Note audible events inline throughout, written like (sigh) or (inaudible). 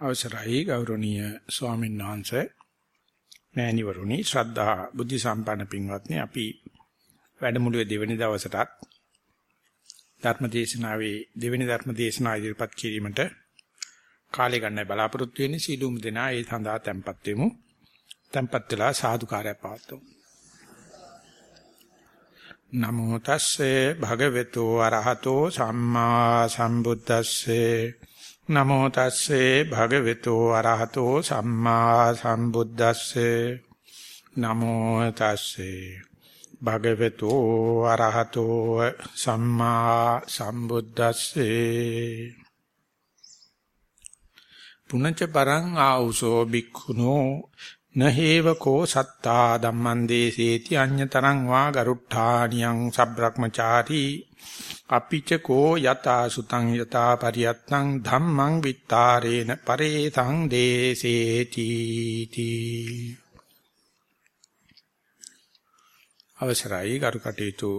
අවසරයි ගෞරවනීය ස්වාමීන් වහන්සේ මෑණිවරුනි ශ්‍රද්ධා බුද්ධ සම්පන්න පින්වත්නි අපි වැඩමුළුවේ දෙවැනි දවසටත් ධර්ම දේශනාවේ දෙවැනි ධර්ම දේශනාව ඉදිරිපත් කිරීමට කාලය ගන්න බලාපොරොත්තු වෙන්නේ සීලුම් දෙනා ඒ සඳහා tempත් වෙමු. tempත් වෙලා සාදුකාරය පවත්වමු. නමෝ තස්සේ භගවතු වරහතෝ සම්මා සම්බුද්දස්සේ නමෝ තස්සේ භගවතු වරහතෝ සම්මා සම්බුද්දස්සේ. නමෝ තස්සේ භගවතු වරහතෝ සම්මා සම්බුද්දස්සේ. පුනච්ච පරං ආ우සෝ බික්ඛුනෝ නහේව කෝ සත්තා ධම්මං දේසේති අඤ්‍යතරං වා ගරුට්ඨානියං සබ්‍රක්‍මචාරී අපිච කෝ යතා සුතං යතා පරියත්තං ධම්මං විත්තාරේන පරේතං දේසේති තී. අවසරයි ගරු කටයුතු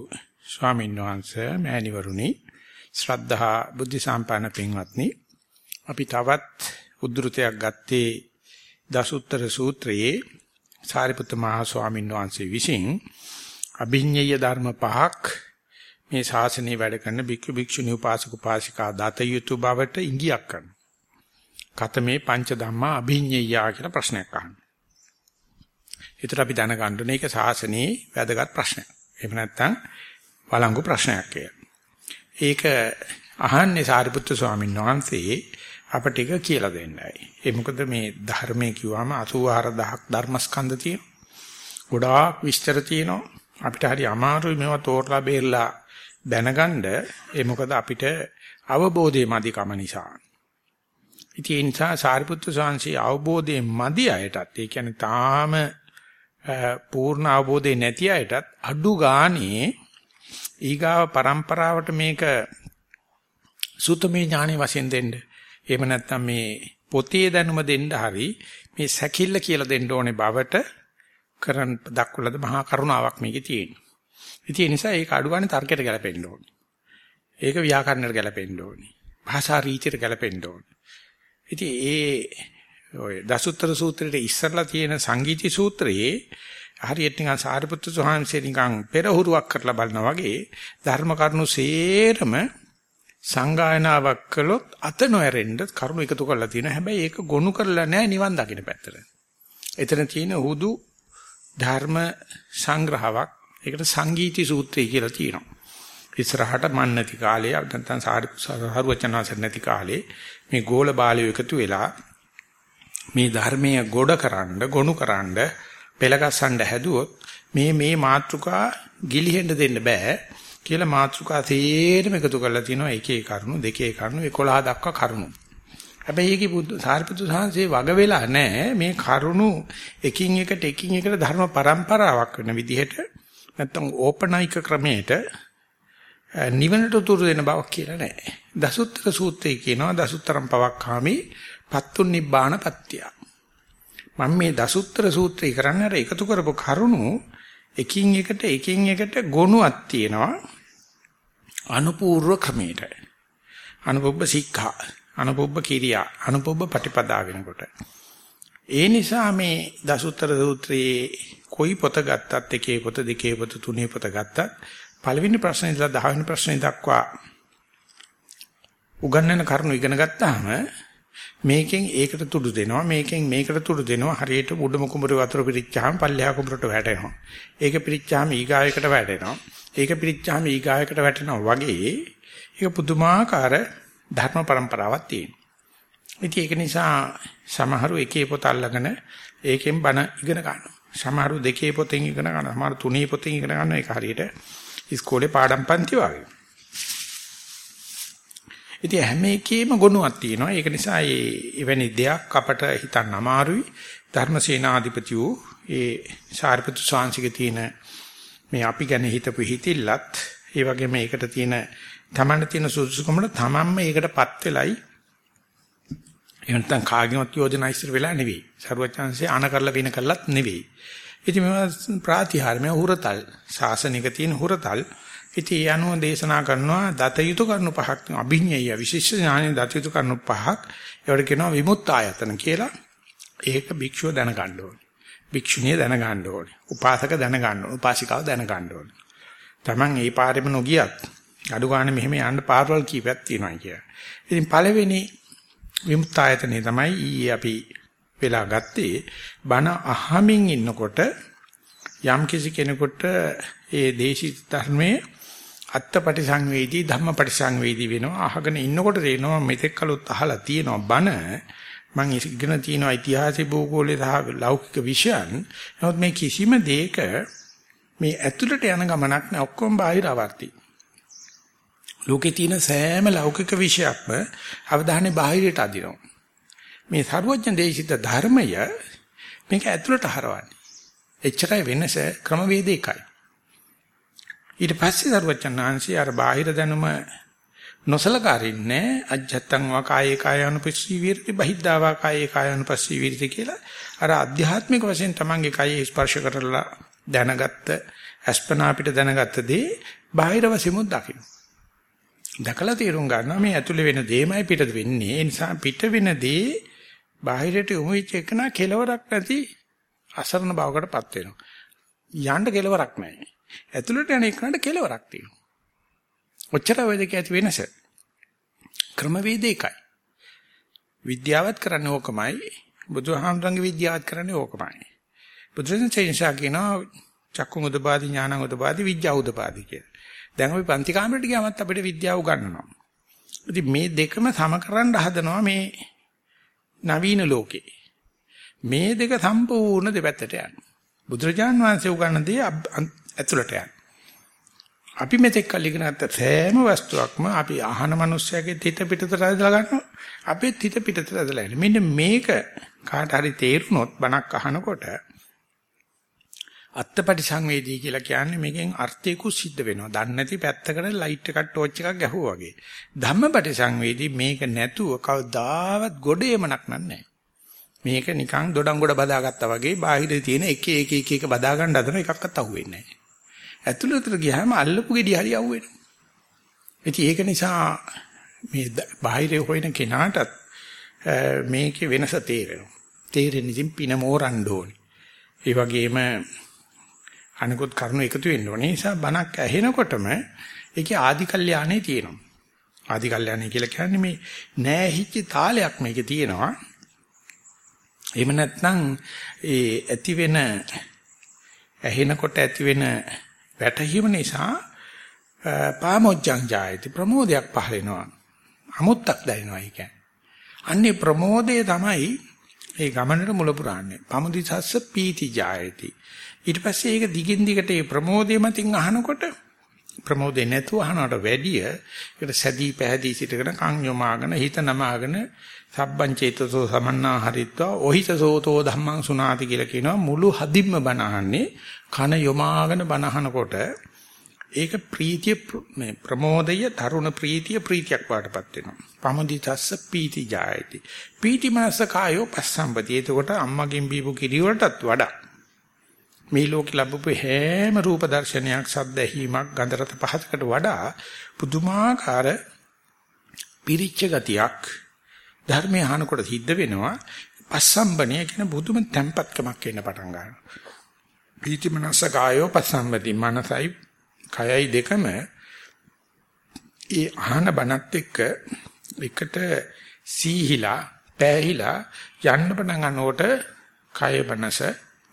ස්වාමීන් වහන්සේ මෑණිවරුනි ශ්‍රද්ධා බුද්ධ සම්පන්න පින්වත්නි අපි තවත් උද්ෘතයක් ගත්තේ දසුත්තර සූත්‍රයේ සාරිපුත්ත මහ ස්වාමීන් වහන්සේ විසින් අභිඤ්ඤය ධර්ම පහක් මේ ශාසනය වැඩ කරන භික්ෂු භික්ෂුණී උපාසක උපාසිකා දත යුතු බවට ඉඟියක් කරනවා. කතමේ පංච ධම්මා අභිඤ්ඤයා කියලා ප්‍රශ්නයක් අහනවා. ඒතර අපි දැනගන්න ඕනේ මේක ශාසනයේ වැදගත් ප්‍රශ්නයක්. එහෙම නැත්නම් වළංගු ප්‍රශ්නයක් ඒක අහන්නේ සාරිපුත්‍ර ස්වාමීන් වහන්සේ අපට ටික කියලා දෙන්නයි. ඒ මොකද මේ ධර්මයේ කිව්වම 84000ක් ධර්මස්කන්ධ තියෙනවා. ගොඩාක් විස්තර තියෙනවා. අපිට හරි අමාරුයි මේවා තෝරලා බේරලා දැනගන්න. ඒ මොකද අපිට අවබෝධය මදිකම නිසා. ඉතින් ඒ නිසා සාරිපුත්‍ර ස්වාමීන් අවබෝධයේ මදි අයටත් ඒ කියන්නේ තාම පූර්ණ අවබෝධය නැති අයටත් අඩු ගානේ ඊගාව પરම්පරාවට මේක සුතමේ ඥානෙ වශයෙන් දෙන්න. එහෙම නැත්නම් මේ පොතේ දැනුම දෙන්න හරි මේ සැකිල්ල කියලා දෙන්න ඕනේ බවට කරන් දක්වලද මහා කරුණාවක් මේකේ තියෙනවා. ඉතින් ඒ නිසා ඒක අඩුවන්නේ තර්කයට ගැලපෙන්න ඕනේ. ඒක ව්‍යාකරණයට ගැලපෙන්න ඕනේ. භාෂා රීතියට ගැලපෙන්න ඕනේ. ඉතින් ඒ ඔය දසුත්තර සූත්‍රයේ ඉස්සරලා තියෙන සංගීති සූත්‍රයේ හරියට නිකන් සාරිපුත්‍ර ස්වාමීන් නිකන් පෙරහුරුවක් කරලා බලනවා වගේ ධර්ම කරුණු සේරම සංගායනාවක් කළොත් අත නොඇරෙන්න කරුණු එකතු කරලා තියෙනවා. හැබැයි ඒක ගොනු කරලා නැහැ නිවන් දකින්න පැත්තට. එතන තියෙන හුදු ධර්ම සංග්‍රහයක් ඒකට සංගීති සූත්‍රය කියලා තියෙනවා. ඉස්සරහට මන් නැති කාලේ නැත්නම් සාරුවචනාසර නැති කාලේ මේ ගෝල බාලයෝ එකතු වෙලා මේ ධර්මයේ ගොඩකරනද ගොනුකරනද පෙළගස්සන්න හැදුවොත් මේ මේ මාත්‍රිකා ගිලිහෙන්න දෙන්න බෑ කියලා මාත්‍රිකා තේරම එකතු කරලා තිනවා එකේ කරුණු දෙකේ කරුණු 11 දක්වා කරුණු. හැබැයි ඒකේ බුදු සාරිපුත්‍ර සාංශේ වග වෙලා නැහැ මේ කරුණු එකින් එකට එකින් එකට ධර්ම પરම්පරාවක් වෙන විදිහට නැත්තම් ඕපනයික ක්‍රමයට නිවනට උතුරු දෙන බවක් කියලා නැහැ. දසුත්තර සූත්‍රයේ කියනවා දසුත්තරම් පවක්ඛාමි පත්තුන් නිබ්බාන පත්‍ය. මම මේ දසුත්තර සූත්‍රය කරන්නේ අර එකතු කරපු කරුණු එකින් එකට එකින් එකට ගොනුවක් තියෙනවා අනුපූර්ව ක්‍රමයට. අනුපොබ්බ සික්ඛා, අනුපොබ්බ කිරියා, අනුපොබ්බ පටිපදා වෙනකොට. ඒ නිසා මේ දසුත්තර සූත්‍රයේ කොයි පොත ගත්තත් එකේ පොත දෙකේ පොත තුනේ පොත ගත්තත් පළවෙනි ප්‍රශ්නේ ඉඳලා 10 වෙනි ප්‍රශ්නේ දක්වා උගන්වන කරුණු ඉගෙන ගත්තාම මේකෙන් ඒකට තුඩු දෙනවා මේකෙන් මේකට තුඩු දෙනවා හරියට උඩම කුඹුරේ වතුර පිරිච්චාම පල්ලෙහා කුඹුරට වැටෙනවා ඒක පිරිච්චාම ඊගායකට වැටෙනවා ඒක පිරිච්චාම ඊගායකට වැටෙනවා වගේ ඒක පුදුමාකාර ධර්ම પરම්පරාවක් තියෙනවා. ඉතින් ඒක නිසා සමහරු එකේ පොත අල්ලගෙන ඒකෙන් බණ ඉගෙන ගන්නවා. සමහරු දෙකේ පොතෙන් ඉගෙන ගන්නවා. සමහරු තුනේ පොතෙන් ඉගෙන ගන්නවා. ඒක හරියට ඉස්කෝලේ පාඩම් පන්ති වගේ. ඉතින් හැම එකේම ගුණයක් තියෙනවා. ඒක නිසා මේ එවැනි දෙයක් අපට හිතන්න අමාරුයි. ධර්මසේනාධිපති වූ ඒ සාරිපුත්තු ස්වාමීන්ගේ තියෙන මේ අපි ගැන හිතපු හිතිල්ලත් ඒ වගේම මේකට තියෙන තමන්න තියෙන සුසුකමට තමන්ම ඒකටපත් වෙලයි එහෙනම් කාගෙවත් යෝජනා ඉස්සර වෙලා නෙවෙයි. සරුවචාන්සේ ආන කරලා වෙන කළත් නෙවෙයි. ඉතින් මේවා ප්‍රාතිහාර්ය මේ හුරතල් ශාසනික තියෙන හුරතල් ඉතින් ඒ අනුව දේශනා කරනවා දත යුතු කරුණු පහක් අභිඤ්ඤය විශේෂ ඥානෙ දත යුතු කරුණු පහක් ඒවට කියනවා විමුක්ත ආයතන කියලා. ඒක භික්ෂුව දැනගන්න ඕනේ. භික්ෂුණිය දැනගන්න ඕනේ. උපාසක දැනගන්න ඕනේ. උපාසිකාව දැනගන්න ඕනේ. Taman ඒ පාරෙම නොගියත් අඩු ගන්න මෙහෙම යන්න පාරවල් කීපයක් තියෙනවා කියලා. ඉතින් පළවෙනි විමුක්ත ආයතනේ තමයි ඊයේ අපි වෙලා ගත්තේ බණ අහමින් ඉන්නකොට යම් කිසි කෙනෙකුට ඒ දේශිත ධර්මයේ අත්පටිසංවේදී ධම්මපටිසංවේදී වෙනවා අහගෙන ඉන්නකොට තේරෙනවා මෙතෙක් කලොත් අහලා තියෙනවා බණ මම ඉගෙන තියෙනවා ඉතිහාසයේ භූගෝලයේ සහ ලෞකික විෂයන් නමුත් මේ කිසිම දෙයක මේ ඇතුළට යන ගමනක් නෑ ඔක්කොම බාහිර ආවර්ති ලෝකේ තියෙන සෑම ලෞකික විෂයක්ම අවධානය බාහිරට අදිනවා. මේ සර්වඥ දේශිත ධර්මය මේක ඇතුළට හරවන්නේ. එච්චරයි වෙනස ක්‍රමවේද එකයි. ඊට පස්සේ සර්වඥාන්සේ අර බාහිර දැනුම නොසලකාරින්නේ අජත්තං වා කායේ කායानुපස්සී විරති බහිද්ධා වා කායේ කායानुපස්සී විරති කියලා අර ආධ්‍යාත්මික වශයෙන් තමන්ගේ කයේ ස්පර්ශ කරලා දැනගත්ත අස්පනා අපිට දැනගත්ත දේ බාහිර වශයෙන්ම දකින්න. දැකලා තේරුම් ගන්නවා මේ ඇතුලේ වෙන දේමයි පිටත වෙන්නේ. ඒ නිසා පිට වෙන දේ බාහිරට යොමු වෙච්ච එකන කෙලවරක් නැති අසරණ බවකටපත් වෙනවා. යන්න කෙලවරක් නැහැ. ඇතුළට යන එකනට කෙලවරක් තියෙනවා. ඔච්චර වේදක ඇති වෙනස. ක්‍රමවේද එකයි. විද්‍යාවත් කරන්නේ ඕකමයි. බුදුහාමුදුරන්ගේ විද්‍යාවත් කරන්නේ ඕකමයි. බුදුරජාණන් කියනවා චක්කුං උදපාදි ඥානං උදපාදි විද්‍යාව උදපාදි කියලා. දැන් අපි පන්ති කාමරේට ගියාමත් අපිට විද්‍යාව උගන්වනවා. ඉතින් මේ දෙකම සමකරන්න හදනවා මේ නවීන ලෝකේ. මේ දෙක සම්පූර්ණ දෙපැත්තට යන. බුදුරජාන් වහන්සේ උගන්වන දේ ඇතුළට යන. අපි මෙතෙක් කල් ඉගෙන ගත්ත සෑම වස්තුවක්ම අපි අහන මිනිස්සයාගේ තිත පිටතට ඇදලා ගන්නවා. අපේ තිත පිටතට ඇදලා යන්නේ. මෙන්න මේක කාට හරි තේරුනොත් බණක් අහනකොට අත්පටි සංවේදී කියලා කියන්නේ මේකෙන් අර්ථයකුත් සිද්ධ වෙනවා. දන්නේ නැති පැත්තකට ලයිට් එකක් ටෝච් එකක් ගැහුවා වගේ. ධම්මපටි සංවේදී මේක නැතුව කවදාවත් ගොඩේමනක් නෑ. මේක නිකන් දොඩම් ගොඩ බදාගත්තා වගේ බාහිරේ තියෙන එක එක එක එක බදා ගන්න හදන එකක්වත් අහුවෙන්නේ නැහැ. ඇතුළතට ගියාම අල්ලපු ගෙඩි හරි අහුවෙනවා. ඉතින් ඒක නිසා මේ බාහිරේ හොයන කෙනාටත් මේකේ වෙනස තේරෙනවා. තේරෙන්නේ ඉතින් පින මෝරන්න ඕනේ. ඒ වගේම අනිකුත් කරුණු එකතු වෙන්න ඕනේ. ඒ නිසා බණක් ඇහෙනකොටම ඒකේ ආදි කල්යාණේ තියෙනවා. ආදි කල්යාණේ කියලා කියන්නේ මේ නෑහිච්ච තාලයක් මේකේ තියෙනවා. එහෙම නැත්නම් ඒ ඇති වෙන ඇහෙනකොට ඇති වෙන වැටහීම නිසා පාමොච්ඡං ජායති ප්‍රමෝදයක් පහල වෙනවා. අමුත්තක් දැනෙනවා ඒ කියන්නේ. අන්නේ ප්‍රමෝදය තමයි ඒ ගමනට මුල පුරන්නේ. පමුදිසස්ස පීති ජායති. ඊට පස්සේ ඒක දිගින් දිගට ඒ ප්‍රමෝදය මතින් අහනකොට ප්‍රමෝදේ නැතුව අහනවට වැඩිය ඒකට සැදී පැහැදී සිටගෙන කන් යොමාගෙන හිත නමාගෙන සබ්බං චේතසෝ සමන්නා හරිත්වා ඔහිත සෝතෝ ධම්මං සුනාති කියලා කියනවා මුළු හදින්ම බණ අහන්නේ කන යොමාගෙන බණ අහනකොට ඒක ප්‍රීතිය මේ ප්‍රමෝදය තරුණ ප්‍රීතිය ප්‍රීතියක් වාටපත් වෙනවා. පමදිතස්ස පීති ජායති. පීති මනස කායෝ පස්සම්පති. එතකොට අම්මගෙන් බීපු කිරි වලටත් වඩා මේ ලෝකෙ ලැබපු හැම රූප දර්ශනයක් සද්ද ඇහිීමක් ගන්ධ රස පහසකට වඩා පුදුමාකාර පිරිච්ච ගතියක් ධර්මයේ අහනකොට සිද්ධ වෙනවා පස්සම්බණය කියන බුදුම tempatකමක් එන්න පටන් ගන්නවා ප්‍රීති මනස කායෝ පස්සම්බති මනසයි කයයි දෙකම ඒ අහන බණත් එක්ක එකට සීහිලා පෑහිලා යන්න පටන් ගන්නකොට කය මනස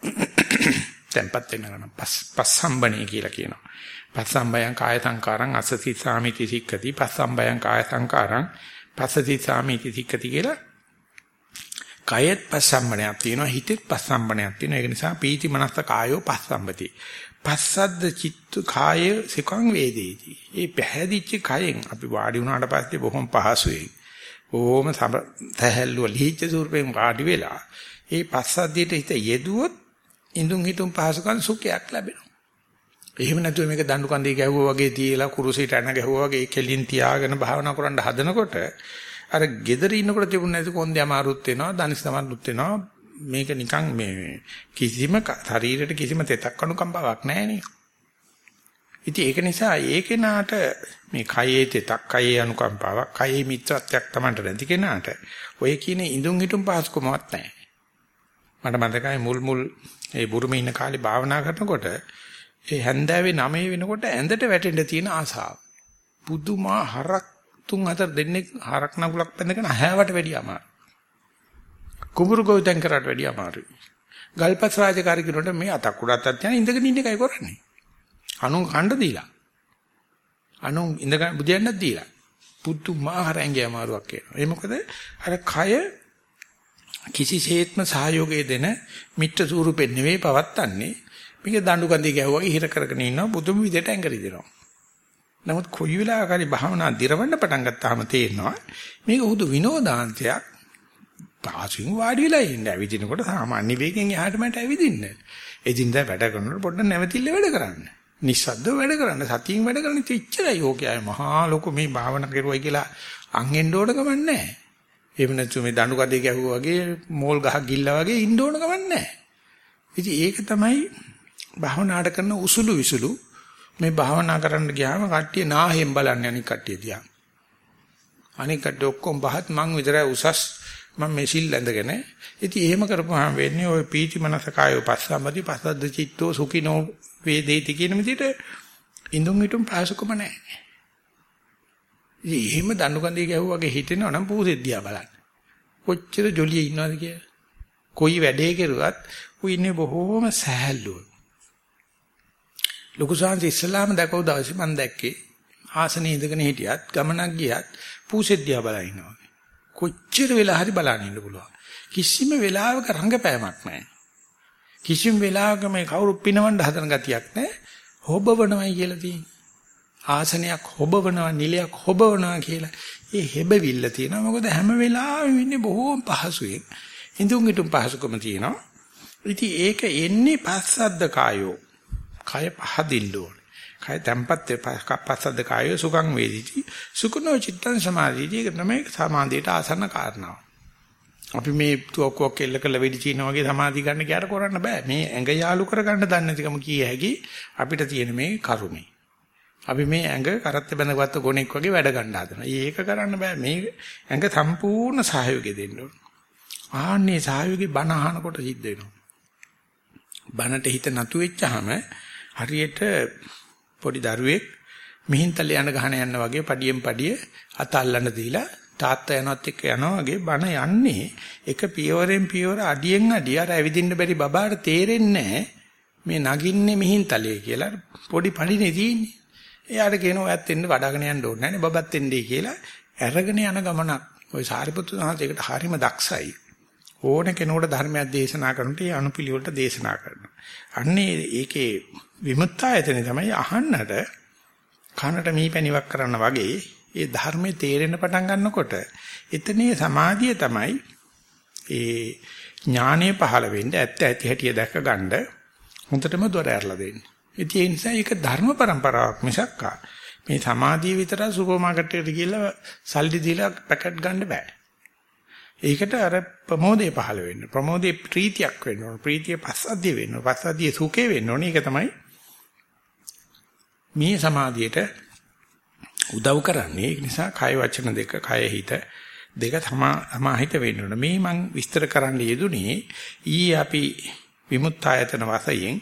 (coughs) තැම්පත් වෙන ගන්න. පස්සම්බණේ කියලා කියනවා. පස්සම්බයං කාය සංකාරං අසති සාමිති සික්කති. පස්සම්බයං කාය සංකාරං පස්සති සාමිති සික්කති කියලා කයෙත් පස්සම්බණයක් තියෙනවා හිතෙත් පස්සම්බණයක් තියෙනවා. ඒක නිසා පීති මනස්ස කායෝ පස්සම්බති. පස්සද්ද චිත්ත කාය සිකං වේදේති. ඒ පැහැදිච්ච කයෙන් අපි වාඩි වුණාට පස්සේ බොහොම පහසුවෙන් ඕම සැහැල්ලුව ලිහිච්ච ස්වරූපයෙන් වාඩි වෙලා ඒ පස්සද්ධියට හිත යෙදුවොත් ඉඳුන් හිටුන් පහසුකම් සුඛයක් ලැබෙනවා. එහෙම නැතුව මේක දඬු කන්දේ ගැහුවා වගේ තියලා කුරුසෙට ඇන ගැහුවා වගේ කෙලින් තියාගෙන භාවනා කරන්න හදනකොට අර gedere ඉන්නකොට තිබුණ නැති කොන්දේ අමාරුත් වෙනවා, දනිස් සමරුත් වෙනවා. මේක නිකන් මේ කිසිම ශරීරයට කිසිම තෙතක් අනුකම්පාවක් නැහැ නේ. ඉතින් ඒක නිසා ඒ කෙනාට මේ කයේ තෙතක් කයේ අනුකම්පාවක් කයේ මිත්‍රත්වයක් Tamanට නැති කෙනාට ඔය කියන ඉඳුන් හිටුම් පහසුකමක් නැහැ. මට මතකයි මුල් මුල් ඒ බුරුමේ ඉන්න කාලේ භාවනා කරනකොට ඒ හැන්දෑවේ 9 වෙනකොට ඇඳට වැටෙන්න තියෙන ආසාව. පුදුමා හරක් තුන් හතර දෙන්නේ හරක් නගුලක් බැඳගෙන හැවට වැඩිය අමාරු. කුඹුරු ගොවිතැන් කරාට වැඩිය අමාරුයි. ගල්පස් රාජකාරී කෙනෙකුට මේ අතක් උඩ අතක් තියන ඉඳගෙන ඉන්න එකයි කරන්නේ. අනු කණ්ඩ දීලා. අනු ඉඳගෙන බුදියන්නත් දීලා. පුදුමාහාර ඇඟේ අමාරුවක් එනවා. ඒ මොකද අර කය කිසිසේත්ම සහයෝගය දෙන මිත්‍ර ස්වරූපෙන් නෙවෙයි පවත්තන්නේ. මේක දඬු කඳේ ගැහුවාගේ හිර කරගෙන ඉන්නවා බුදුම විදියට ඇඟරි දෙනවා. නමුත් කොයි වෙලාවකරි භාවනා දිරවන්න පටන් ගත්තාම තේරෙනවා මේක උදු විනෝදාන්තයක්. පාසින් වාඩි වෙලා ඉන්න ඇවිදිනකොට සාමාන්‍ය වේගෙන් එහාට මට ඇවිදින්න. එදින්දා වැඩ කරනකොට පොඩ්ඩක් නැවතිල්ල වැඩ කරන්න. නිස්සද්දව වැඩ කරන්න සතියින් වැඩ කරන්න ඉච්චරයි යෝගයයි මහා ලොකු මේ භාවනා කරුවයි කියලා අංගෙන්න ඕන ගමන් නැහැ. එහෙම නැත්නම් මේ දණු කඩේ ගැහුවා වගේ මෝල් ගහක් ගිල්ලා වගේ ඉන්න ඕන ගමන් නැහැ. ඉතින් ඒක තමයි භාවනාට කරන උසුළු විසුළු මේ භාවනා කරන්න ගියාම කට්ටිය නාහෙන් බලන්නේ අනික කට්ටිය දිහා. අනික කට්ටිය ඔක්කොම බහත් මං විතරයි උසස් මම මේ සිල් ඇඳගෙන. ඉතින් එහෙම කරපුවාම වෙන්නේ ওই පීති මනස කායෝ පස්සම්බති පස්සද්ද චිත්තෝ සුඛිනෝ වේදේති කියන විදිහට ඉඳුන් හිටුම් පාසකම නැහැ. ඉතින් එහෙම දණු කන්දේ ගැහුවාගේ හිතෙනවා නම් පූසෙද්දියා බලන්න. කොච්චර ජොලියේ ඉන්නවද කියලා. කොයි වැඩේ කෙරුවත් ඌ ඉන්නේ බොහෝම සහැල්ලුව. ලොකු සාංශ ඉස්ලාම දැකව දවසේ මම දැක්කේ ආසනේ ඉඳගෙන හිටියත් ගමනක් ගියත් පූසෙද්දියා බලන ඉන්නවා. කොච්චර වෙලා හරි බලන්න ඉන්න පුළුවන්. කිසිම වෙලාවක රංගපෑමක් නැහැ. කිසිම වෙලාවක මේ කවුරු පිනවන්න හදන ගතියක් නැහැ. හොබවනවයි කියලා තියෙන්නේ. ආසනයක් හොබවනවා නිලයක් හොබවනවා කියලා. ඒ හෙබවිල්ල තියෙනවා. මොකද හැම වෙලාවෙම ඉන්නේ බොහෝම පහසුවෙන්. ඉඳුන් හිටුම් පහසුකම තියෙනවා. ඉතින් ඒක එන්නේ පස්සද්ද කායෝ. කය පහදින්න ඕනේ. කය තැම්පත් පස්සද්ද කායෝ සුඛං වේදිති. සුඛනෝ චිත්තං සමාධිති. ඒක තමයි සමාධියට ආසන්න කාරණාව. අපි මේ තුවක්කුවක් එල්ල කළ වෙඩි චීන වගේ සමාධි ගන්න කියාර කරන්න බෑ. මේ ඇඟ යාලු කරගන්න දන්නේ නැතිකම කී හැකි අපිට තියෙන මේ කරුමේ. අපි මේ ඇඟ කරත් බැඳගත්ත ගොනෙක් වගේ වැඩ ගන්න හදනවා. ඒක කරන්න බෑ. මේ ඇඟ සම්පූර්ණ සහයෝගය දෙන්න ඕන. ආන්නේ සහයෝගේ බණ අහනකොට සිද්ධ වෙනවා. බණට හිත නතු වෙච්චාම හරියට පොඩි දරුවෙක් මිහින්තල යන ගහන යන වගේ පඩියෙන් පඩිය අත අල්ලන්න දීලා තාත්තා යනවත් එක්ක යනවා වගේ බණ යන්නේ එක පියවරෙන් පියවර අඩියෙන් අඩිය අර ඇවිදින්න බැරි බබාට තේරෙන්නේ මේ නගින්නේ මිහින්තලයේ කියලා පොඩි පඩිනේ තියෙන්නේ. එයාට කියනවා ඔයත් එන්න වඩාගෙන යන්න ඕනේ නැහැ නේ බබත් එන්නේ කියලා අරගෙන යන ගමනක්. ওই සාරිපුත්තු සහත් ඒකට හරිම දක්ෂයි. ඕන කෙනෙකුට ධර්මයක් දේශනා කරනට ඒ අනුපිළිවෙලට දේශනා කරනවා. අන්නේ ඒකේ විමුක්තායතනේ තමයි අහන්නට කනට මීපැණිවක් කරන්න වගේ ඒ ධර්මයේ තේරෙන්න පටන් ගන්නකොට එතනේ සමාධිය තමයි ඒ ඥානය පහළ වෙන්න ඇත්ත ඇති හැටිය දැක ගන්න හොඳටම දොර ඇරලා දෙන්නේ. ඉතින් ඒ නිසා ඒක ධර්ම પરම්පරාවක් මිසක් මේ සමාධිය විතර සුපර් මාකට් එකට ගිහලා සල්ලි දීලා පැකට් ගන්න බෑ. ඒකට අර ප්‍රමෝදය පහළ වෙන්න. ප්‍රමෝදේ ප්‍රීතියක් වෙන්න ඕන. ප්‍රීතිය පස්සද්ධිය වෙන්න ඕන. පස්සද්ධිය සුඛේ වෙන්න ඕන. ඒක තමයි මේ සමාධියට උදව් කරන්නේ. ඒ නිසා කය වචන දෙක, කය හිත දෙක සමාහිත වෙන්න ඕන. මේ මං විස්තර කරන්න යෙදුනේ ඊ අපි විමුක්තායතන වශයෙන්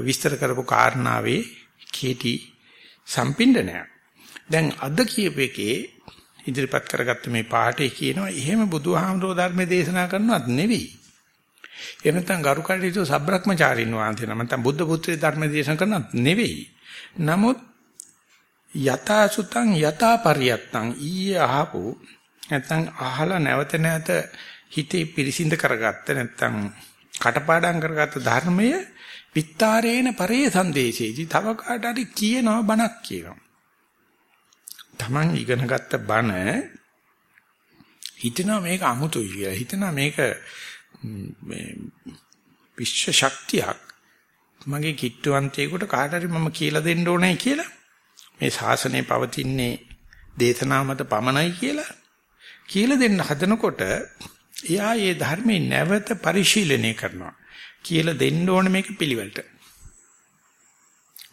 විස්තර කරපු කාරණාවේ කේටි සම්පින්දනය. දැන් අද කියපේකේ ඉදිරිපත් කරගත්ත මේ පාඩේ කියනවා එහෙම බුදුහාමුදුරෝ ධර්මයේ දේශනා කරනවත් නෙවෙයි. එහෙම නැත්නම් ගරු කටයුතු සබ්‍රක්‍මචාරින් වහන්සේ නම නැත්නම් බුද්ධ පුත්‍රයේ ධර්ම දේශනා කරනවත් නෙවෙයි. නමුත් යතා සුතං යතා පරියත්තං ඊයේ අහපු නැත්නම් අහලා නැවත නැවත හිතේ පිරිසිඳ කරගත්ත නැත්නම් කටපාඩම් කරගත්ත ධර්මය විත්තරේන පරේ සංදේශේදී තව කාට හරි කියනවා බණක් කියනවා. Taman ඉගෙනගත්ත බණ හිතනවා මේක අමුතුයි කියලා. හිතනවා මේක මේ විශ්ව ශක්තියක්. මගේ කිට්ටුවන්තයෙකුට කාට හරි මම කියලා දෙන්න ඕනේ කියලා. මේ ශාසනය පවතින්නේ දේශනා මත පමණයි කියලා කියලා දෙන්න හදනකොට එයා මේ ධර්මයේ නැවත පරිශීලනය කරනවා. කියලා දෙන්න ඕනේ මේක පිළිවෙලට.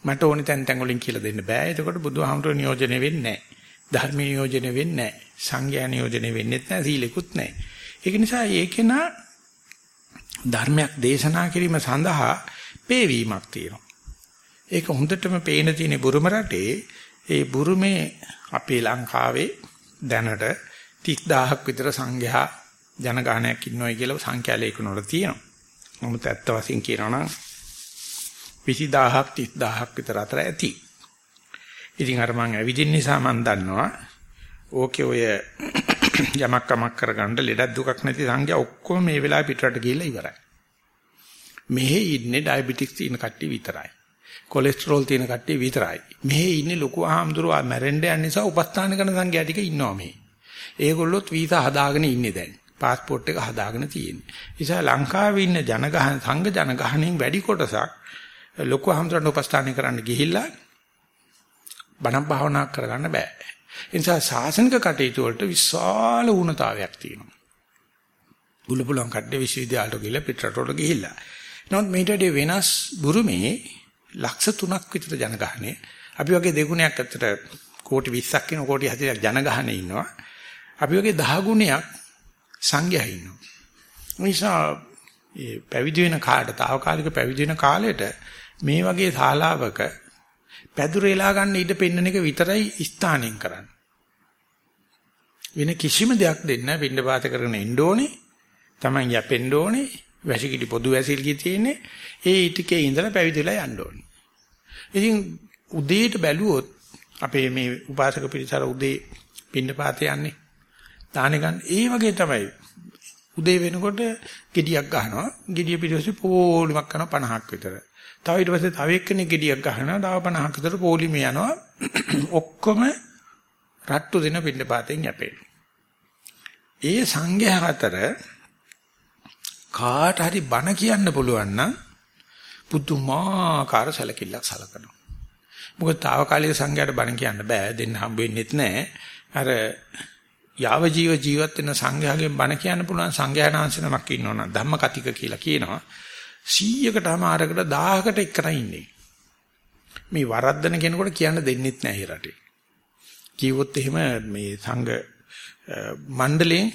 මට ඕනි තැන් තැන් වලින් කියලා දෙන්න බෑ. එතකොට බුදුහාමුදුරුවෝ නියෝජනය වෙන්නේ නැහැ. ධර්ම නියෝජනය වෙන්නේ නැහැ. සංඝයා නියෝජනය වෙන්නේ නැහැ. සීලෙකුත් නැහැ. ඒක නිසා ඒකේන ධර්මයක් දේශනා කිරීම සඳහා පේවීමක් තියෙනවා. ඒක හොඳටම පේන තියෙන බුරුම රටේ ඒ බුරුමේ අපේ ලංකාවේ දැනට 30000ක් විතර සංඝයා ජනගහනයක් ඉන්නවයි කියලා සංඛ්‍යා ලේඛන වල තියෙනවා. නමුත් ඇත්ත වශයෙන් කියනවා නම් 20000ක් 30000ක් විතර අතර ඇති. ඉතින් අර මං ඇවිදින්න නිසා මං දන්නවා ඕකේ ඔය යමක් කමක් කරගන්න ලෙඩක් දුකක් නැති සංඝයා ඔක්කොම මේ වෙලාවේ පිටරට ගිහිල්ලා ඉවරයි. මෙහි ඉන්නේ ඩයබටික්ස් තියෙන කට්ටිය විතරයි. කොලෙස්ටරෝල් තියෙන කට්ටිය විතරයි. මෙහි ඉන්නේ ලොකු ආම්දුරෝ මැරෙන්න යන නිසා උපස්ථාන කරන සංඝයා ටික ඉන්නවා මේ. ඒගොල්ලොත් වීසා හදාගෙන ඉන්නේ දැන්. પાස්පෝර්ට් එක හදාගෙන තියෙන්නේ. නිසා ලංකාවේ ඉන්න ජනගහන සංඝ ජනගහණයෙන් වැඩි කොටසක් ලොකු ආම්දුරන් උපස්ථාන කරන්න ගිහිල්ලා බණ භාවනා කරගන්න බෑ. ඒ නිසා සාසනික කටයුතු වලට විශාල වුණතාවයක් තියෙනවා. බුල පුලන් කඩේ විශ්වවිද්‍යාලට ගිහලා පිටරටට ගිහිල්ලා. නමුත් මේට වඩා වෙනස් බුරුමේ ලක්ෂ 3ක් විතර ජනගහනය. අපි වගේ දෙගුණයක් අතර කෝටි 20ක් වෙන කෝටි 40ක් ජනගහනය ඉන්නවා. අපි වගේ 10 ගුණයක් සංඝයා ඉන්නවා. නිසා ඒ පැවිදි වෙන කාලට, తాවකාලික පැවිදි වෙන කාලෙට මේ වගේ ශාලාවක පැදුරේලා ගන්න ඉඩ පෙන්නන එක විතරයි ස්ථානෙන් කරන්නේ. වෙන කිසිම දෙයක් දෙන්න පින්න පාත කරගෙන එන්න ඕනේ. Taman යැපෙන්න ඕනේ. වැසිකිලි පොදු වැසිකිලි තියෙන්නේ. ඒ ඊටකේ ඉඳලා පැවිදිලා යන්න ඕනේ. ඉතින් උදේට බැලුවොත් අපේ මේ උපාසක පිරිසර උදේ පින්න පාතේ යන්නේ. දාන ගන්න. ඒ වගේ තමයි. උදේ වෙනකොට ගෙඩියක් ගන්නවා. ගෙඩිය පිටිපස්සේ පොලිමක් කරනවා 50ක් විතර. තව ඊට පස්සේ තව එක්කෙනෙක් ගෙඩියක් ගහනවා. තව 50ක් විතර පොලිමේ යනවා. (clears throat) ඔක්කොම රට්ටු දෙන පින්න පාතෙන් යැපේ. ඒ සංඝයා අතර කාට හරි බණ කියන්න පුළුවන් නම් පුදුමාකාර සැලකිල්ලක් සලකනවා. මොකද తాවකාලික සංඝයාට බණ කියන්න බෑ දෙන්න හම්බ වෙන්නෙත් නෑ. අර යාව ජීව ජීවත් වෙන සංඝයාගෙන් බණ කියන්න පුළුවන් සංඝයානාංශනමක් ඉන්නවනම් ධම්ම කතික කියලා කියනවා. 100කටම ආරකට 1000කට එක්කන ඉන්නේ. මේ වරද්දන කෙනෙකුට කියන්න දෙන්නෙත් නෑ රටේ. කිව්වොත් එහෙම මේ සංඝ මණ්ඩලයෙන්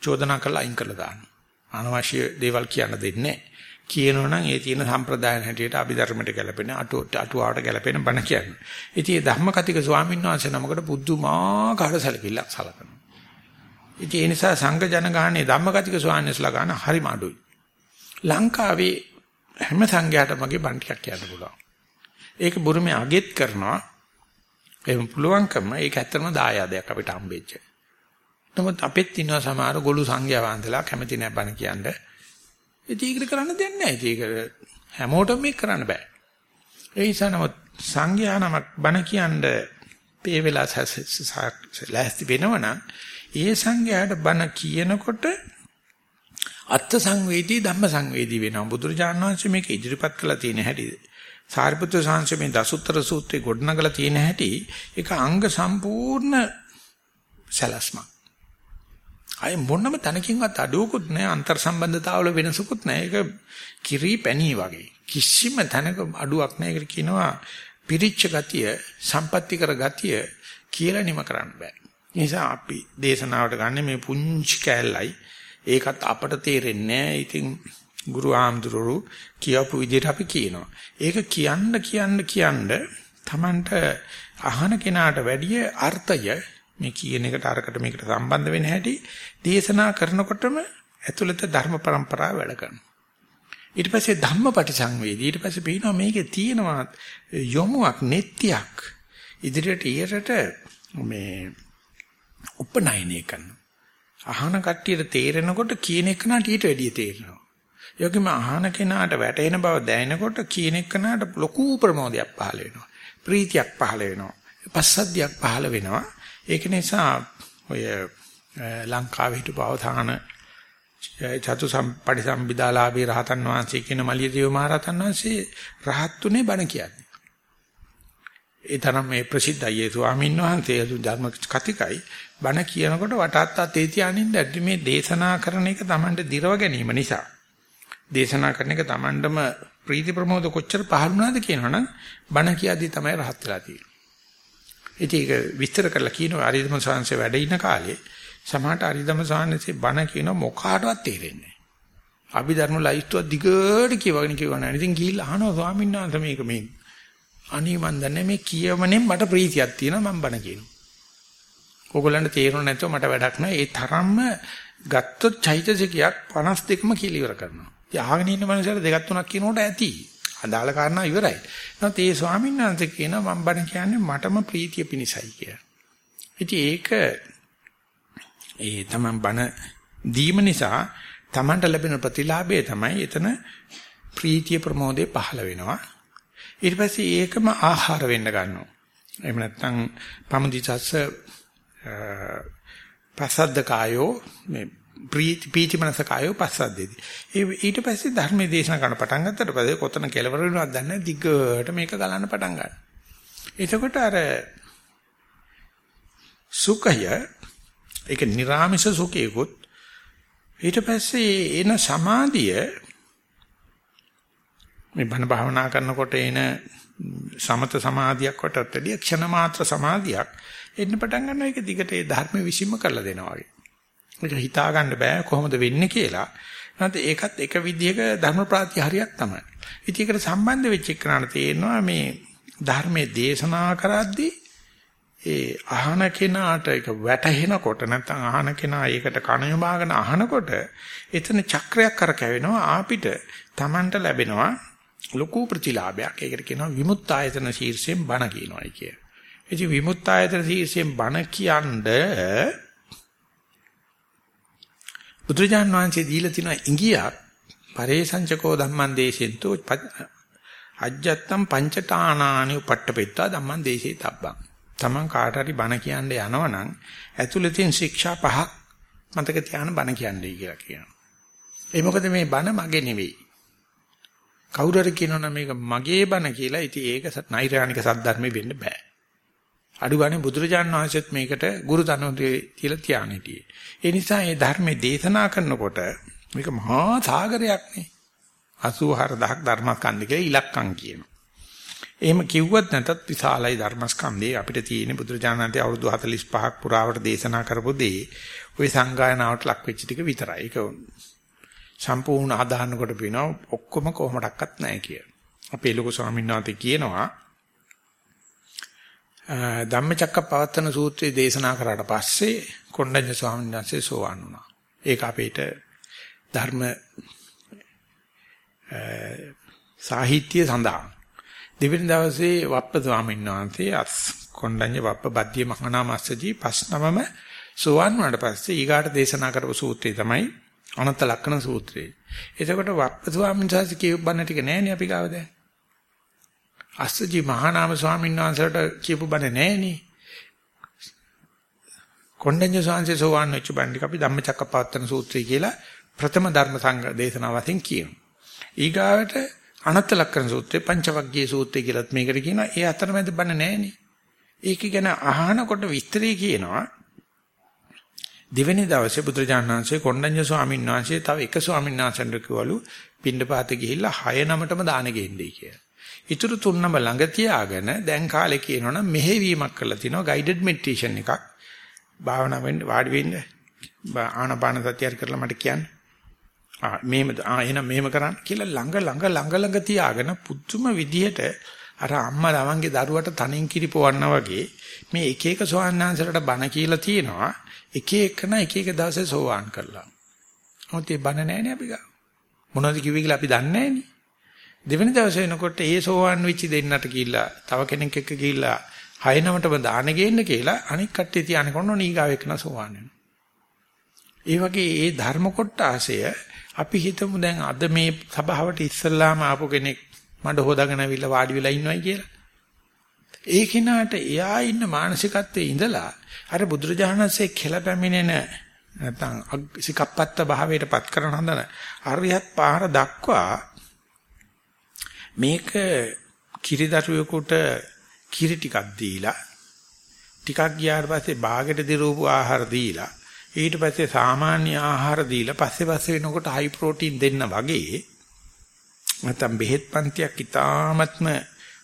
චෝදනා කරලා අයින් කරලා දානවා. අනවශ්‍ය දේවල් කියන්න දෙන්නේ නැහැ. කියනවනම් ඒ තියෙන සම්ප්‍රදායන හැටියට අභිධර්මයට ගැලපෙන අටුවට අටුවාවට ගැලපෙන බණ කියන්නේ. ඉතින් මේ ධම්මකතික ස්වාමීන් වහන්සේ නමකට පුදුමාකාර සැලකිල්ලක් සලකනවා. ඉතින් ඒ නිසා සංඝ ජනගහනේ ධම්මකතික ස්වාමීන් වහන්සේලා ගන්න හරිම අඩුයි. ලංකාවේ හැම සංඝයාටම වගේ බණ ටිකක් කියන්න පුළුවන්. ඒක බුරුමේ අගෙත් කරනවා. එහෙම පුළුවන්කම ඒක ඇත්තම දායාදයක් අපිට හම්බෙච්ච. නමුත් අපෙත් ඉන්නවා සමහර ගොළු සංඝයා වහන්සලා කැමති නැහැ බණ කියන්නේ. ඒක කරන්න දෙයක් නැහැ. ඒක හැමෝටම මේක කරන්න බෑ. ඒ නිසා නමුත් සංඝයා නමක් බණ කියන්නේ පේ වෙලා ලෑස්ති වෙනවනම් ඒ සංඝයාට බණ කියනකොට අත්ත් සංවේදී ධම්ම සංවේදී වෙනවා. බුදුරජාණන් වහන්සේ මේක ඉදිරිපත් කළා තියෙන හැටි. සාරිපුත්‍ර සාංශ මේ දසුත්තර සූත්‍රේ ගොඩනගලා තියෙන හැටි ඒක අංග සම්පූර්ණ සලස්මක්. අය මොනම තනකින්වත් අඩුවකුත් නැහැ අන්තර් සම්බන්ධතාවල වෙනසකුත් නැහැ. ඒක කිරි පැණි වගේ. කිසිම තැනක අඩුවක් නැහැ. ඒකට කියනවා පිරිච්ච ගතිය, සම්පත්‍ති කර ගතිය කියලා නිම කරන්න බෑ. නිසා අපි දේශනාවට ගන්න මේ පුංචි කෑල්ලයි ඒකත් අපට තේරෙන්නේ නැහැ. ඉතින් ගුරු ආම්දුරු කියපු විදිහට අපි කියනවා. ඒක කියන්න කියන්න කියන්න Tamanට අහන කෙනාට වැඩිය අර්ථය මේ කියන එකට අරකට මේකට සම්බන්ධ වෙන හැටි දේශනා කරනකොටම ඇතුළත ධර්ම પરම්පරාව වැඩ කරනවා. ඊට පස්සේ ධම්මපටි සංවේදී ඊට පස්සේ පේනවා මේකේ තියෙනවා යොමුක් නෙත්‍යක් ඉදිරියට ඊටට මේ උපනයනය කරනවා. අහන කට්ටියට තේරෙනකොට කියන එක නට ඊට වැඩිය තේරෙනවා. යෝගිම අහන කෙනාට වැටෙන බව දැනෙනකොට කියන එකනට ලොකු ප්‍රමෝදයක් පහළ වෙනවා. ප්‍රීතියක් පහළ වෙනවා. පස්සද්ධියක් පහළ වෙනවා. ඒක නිසා ඔය ලංකාවේ හිටපු අවධාන චතු සම්පටි සම්බිදාලාභී රහතන් වහන්සේ කියන මලියදේව මහ රහතන් වහන්සේ රහත්ුනේ බණ කියන්නේ. ඒ තරම් මේ ප්‍රසිද්ධයි ඒ ස්වාමීන් වහන්සේ ධර්ම කතිකයි බණ කියනකොට වටාත් අතේ තියානින්න ඇද්දි මේ දේශනා කරන එක Tamanට දිරව ගැනීම නිසා. දේශනා කරන එක Tamanටම ප්‍රීති ප්‍රමෝද කොච්චර පහළ වුණාද කියනවනම් බණ කියද්දී තමයි රහත් වෙලා තියෙන්නේ. ඉතින් ඒක විස්තර කරලා කියනවා අරිදම සාංශේ වැඩ ඉන කාලේ සමහරට අරිදම සාංශේ බණ කියන මොකාටවත් තේරෙන්නේ නැහැ. අපි ධර්ම ලයිස්තුවක් දිගට කියවගෙන කියවන. ඉතින් ගිහිල්ලා අහනවා ස්වාමීන් වහන්සේ මේක මේ අනී මන් දන්නේ මේ කියවමනේ මට ප්‍රීතියක් තියෙනවා මම බණ කියනවා. ඕගොල්ලන්ට තේරුණ නැතුව මට වැඩක් නැහැ. ඒ තරම්ම ගත්තොත් චෛතසිකයක් 52ම කියලා ඉවර කරනවා. ඉතින් අහගෙන ඉන්න මනුස්සයල දෙකක් තුනක් කියනකොට ඇති. අදාළ කාරණා ඉවරයි. නැත්නම් ඒ ස්වාමීන් වහන්සේ කියනවා මම බණ කියන්නේ මටම ප්‍රීතිය පිණිසයි කියලා. ඉතින් ඒක ඒ තමයි බණ දීම නිසා Tamanට ලැබෙන ප්‍රතිලාභය තමයි එතන ප්‍රීතිය ප්‍රමෝදේ පහළ වෙනවා. ඊට පස්සේ ඒකම ආහාර වෙන්න ගන්නවා. එහෙම නැත්නම් පමදිසස්ස පසද්ද කායෝ මේ ප්‍රීති පීති මනස කායෝ පස්සද්දේදී. ඒ ඊට පස්සේ ධර්මයේ දේශනා කරන පටන් ගත්තට පස්සේ කොතන කෙලවර වෙනවද දන්නේ දිගට මේක ගලන්න පටන් ගන්නවා. එතකොට අර සුඛය ඒක නිර්ාමිෂ සුඛයකුත් ඊට පස්සේ එන සමාධිය මේ බණ භාවනා කරනකොට එන සමත සමාධියක් වටත් වැඩිය ක්ෂණ මාත්‍ර සමාධියක් එන්න පටන් ගන්නවා ඒක දිගට ඒ ධර්ම විසීම කරලා දෙනවා වගේ. ඒක හිතා ගන්න බෑ කොහොමද වෙන්නේ කියලා. නැත්නම් ඒකත් එක විදිහක ධර්ම ප්‍රාතිහාරියක් තමයි. ඉතින් ඒකට සම්බන්ධ වෙච්ච එකනට තේරෙනවා මේ ධර්මයේ දේශනා කරද්දී ඒ අහන කෙනාට ඒක වැටහෙනකොට නැත්නම් අහන කෙනා ඒකට කණ යොමාගෙන අහනකොට එතන චක්‍රයක් කරකැවෙනවා ආපිට Tamanට ලැබෙනවා ලොකු ප්‍රතිලාභයක්. ඒකට කියනවා විමුක්ත ආයතන ශීර්ෂයෙන් බණ කියනවායි කිය. ඉතින් විමුක්ත ආයතන ශීර්ෂයෙන් බණ කියන්නේ බුදුරජාන් වහන්සේ දීලා තියෙන ඉංගියක් පරේසංචකෝ ධම්මං දේශෙන්තෝ අජ්ජත්තම් පංචතානානි උපට්ඨපෙත්තා ධම්මං දේශේ තබ්බං. Taman කාට හරි බණ කියන්න යනවනම් ඇතුළතින් ශික්ෂා පහක් මතක තියාගෙන බණ කියන්නේ කියලා කියනවා. ඒ මොකද මේ බණ මගේ නෙවෙයි. කවුරු හරි කියනවනම් මේක මගේ බණ කියලා ඉතින් ඒක නෛර්යානික සද්ධර්මෙ වෙන්න බෑ. අඩු ගානේ බුදුරජාණන් වහන්සේත් මේකට ගුරු තනුවේ කියලා තියාගෙන හිටියේ. ඒ නිසා මේ ධර්මයේ දේශනා කරනකොට මේක මහා සාගරයක් නේ. 84000ක් ධර්මස්කන්ධ කියලා ඉලක්කම් කියනවා. එහෙම කිව්වත් නැතත් විශාලයි ධර්මස්කන්ධේ අපිට තියෙන බුදුරජාණන්ගේ අවුරුදු 45ක් පුරාවට දේශනා කරපු දේ ওই සංගායනාවට ලක් වෙච්ච ටික විතරයි. ඒක සම්පූර්ණ ආදාහන කොට පිනවා ඔක්කොම කොහොමඩක්වත් නැහැ කිය. අපේ ලොකු ස්වාමීන් වහන්සේ කියනවා ධම්මචක්කප්පවත්තන සූත්‍රය දේශනා කරාට පස්සේ කොණ්ඩඤ්ඤ ස්වාමීන් වහන්සේ සෝවන් වුණා. ඒක අපේට ධර්ම සාහිත්‍ය සඳහා දෙවෙනි දවසේ වප්ප ස්වාමීන් වහන්සේ අස් කොණ්ඩඤ්ඤ වප්ප බද්දිය මහානාමස්සජී පස්නමම සෝවන් වුණාට පස්සේ ඊගාට දේශනා කරපු සූත්‍රය තමයි අනන්ත ලක්ෂණ සූත්‍රය. එතකොට වප්ප ස්වාමීන් වහන්සේ කියවන්න ටික නෑනේ අපි ගාව දැන්. අස්සජි මහානාම ස්වාමීන් වහන්සේට කියපු බණ නෑනේ. කොණ්ඩඤ්ඤ ස්වාමීන් සෝවාන් වෙච්ච බණ්ඩික අපි ධම්මචක්කපවත්තන සූත්‍රය කියලා ප්‍රථම ධර්ම සංග දේශනාව වශයෙන් කියනවා. ඊගාවට අනත්ත ලක්කන සූත්‍රය පංචවග්ගයේ සූත්‍රය කියලාත් මේකට කියනවා. ඒ අතරමැද බණ නෑනේ. ඒක ගැන අහනකොට විස්තරي කියනවා. දෙවෙනි දවසේ බුදුරජාණන් වහන්සේ කොණ්ඩඤ්ඤ ස්වාමීන් වහන්සේ තව එක ස්වාමීන් වහන්සේට කිව්වලු පින්ඩපාත ගිහිල්ලා හය නමටම දාන ගෙන්නේ කියලා. ඊටු තුන්නම ළඟ තියාගෙන දැන් කාලේ කියනවනම් මෙහෙවීමක් කරලා තිනවා ගයිඩඩ් මෙඩිටේෂන් එකක්. භාවනා වෙන්න වාඩි වෙන්න ආනපාන සතිය කරලා මට කියන්න. ආ මෙහෙම ආ එහෙනම් මෙහෙම කරන්න කියලා ළඟ ළඟ ළඟ ළඟ තියාගෙන පුදුම විදිහට අර අම්මා ළමංගේ දරුවට තනින් කිරිපවන්නා වගේ මේ එක එක සෝවාන්හන්සලට බණ කියලා තියෙනවා එක එකන එක එක දවසේ සෝවාන් කරලා. මොකද ඒ බණ නැහැ අපි ගා. මොනවද කිව්වේ කියලා අපි දන්නේ නැහනේ. දෙවෙනි දවසේ එනකොට ඒ සෝවාන් වෙච්ච දෙන්නට ගිහිල්ලා තව කෙනෙක් එක්ක ගිහිල්ලා හය නමටම දාන ගේන්න කියලා අනික් කට්ටිය තියාන කොන්න නීගාව එක්කන සෝවාන් වෙනවා. ඒ වගේ ඒ ධර්ම කොටාසය අපි හිතමු දැන් අද මේ සභාවට ඉස්සල්ලාම ආපු කෙනෙක් මඩ හොදාගෙන අවිල්ලා වාඩි වෙලා ඉන්නවයි කියලා. ඒ කෙනාට එයා ඉන්න මානසිකත්වයේ ඉඳලා අර බුදුරජාණන්සේ කියලා පැමිණෙන නැත්නම් සිකප්පත්ත භාවයට පත් කරන හඳන අරියත් පාර දක්වා මේක කිරිදරුවෙකුට කිරි ටිකක් දීලා ටිකක් ගියාට පස්සේ බාගෙට දිරූපු ආහාර දීලා ඊට පස්සේ සාමාන්‍ය ආහාර දීලා පස්සේ පස්සේ වෙනකොට හයි ප්‍රෝටීන් දෙන්න වගේ නැත්නම් බෙහෙත් පන්තියක් ඊ타ත්ම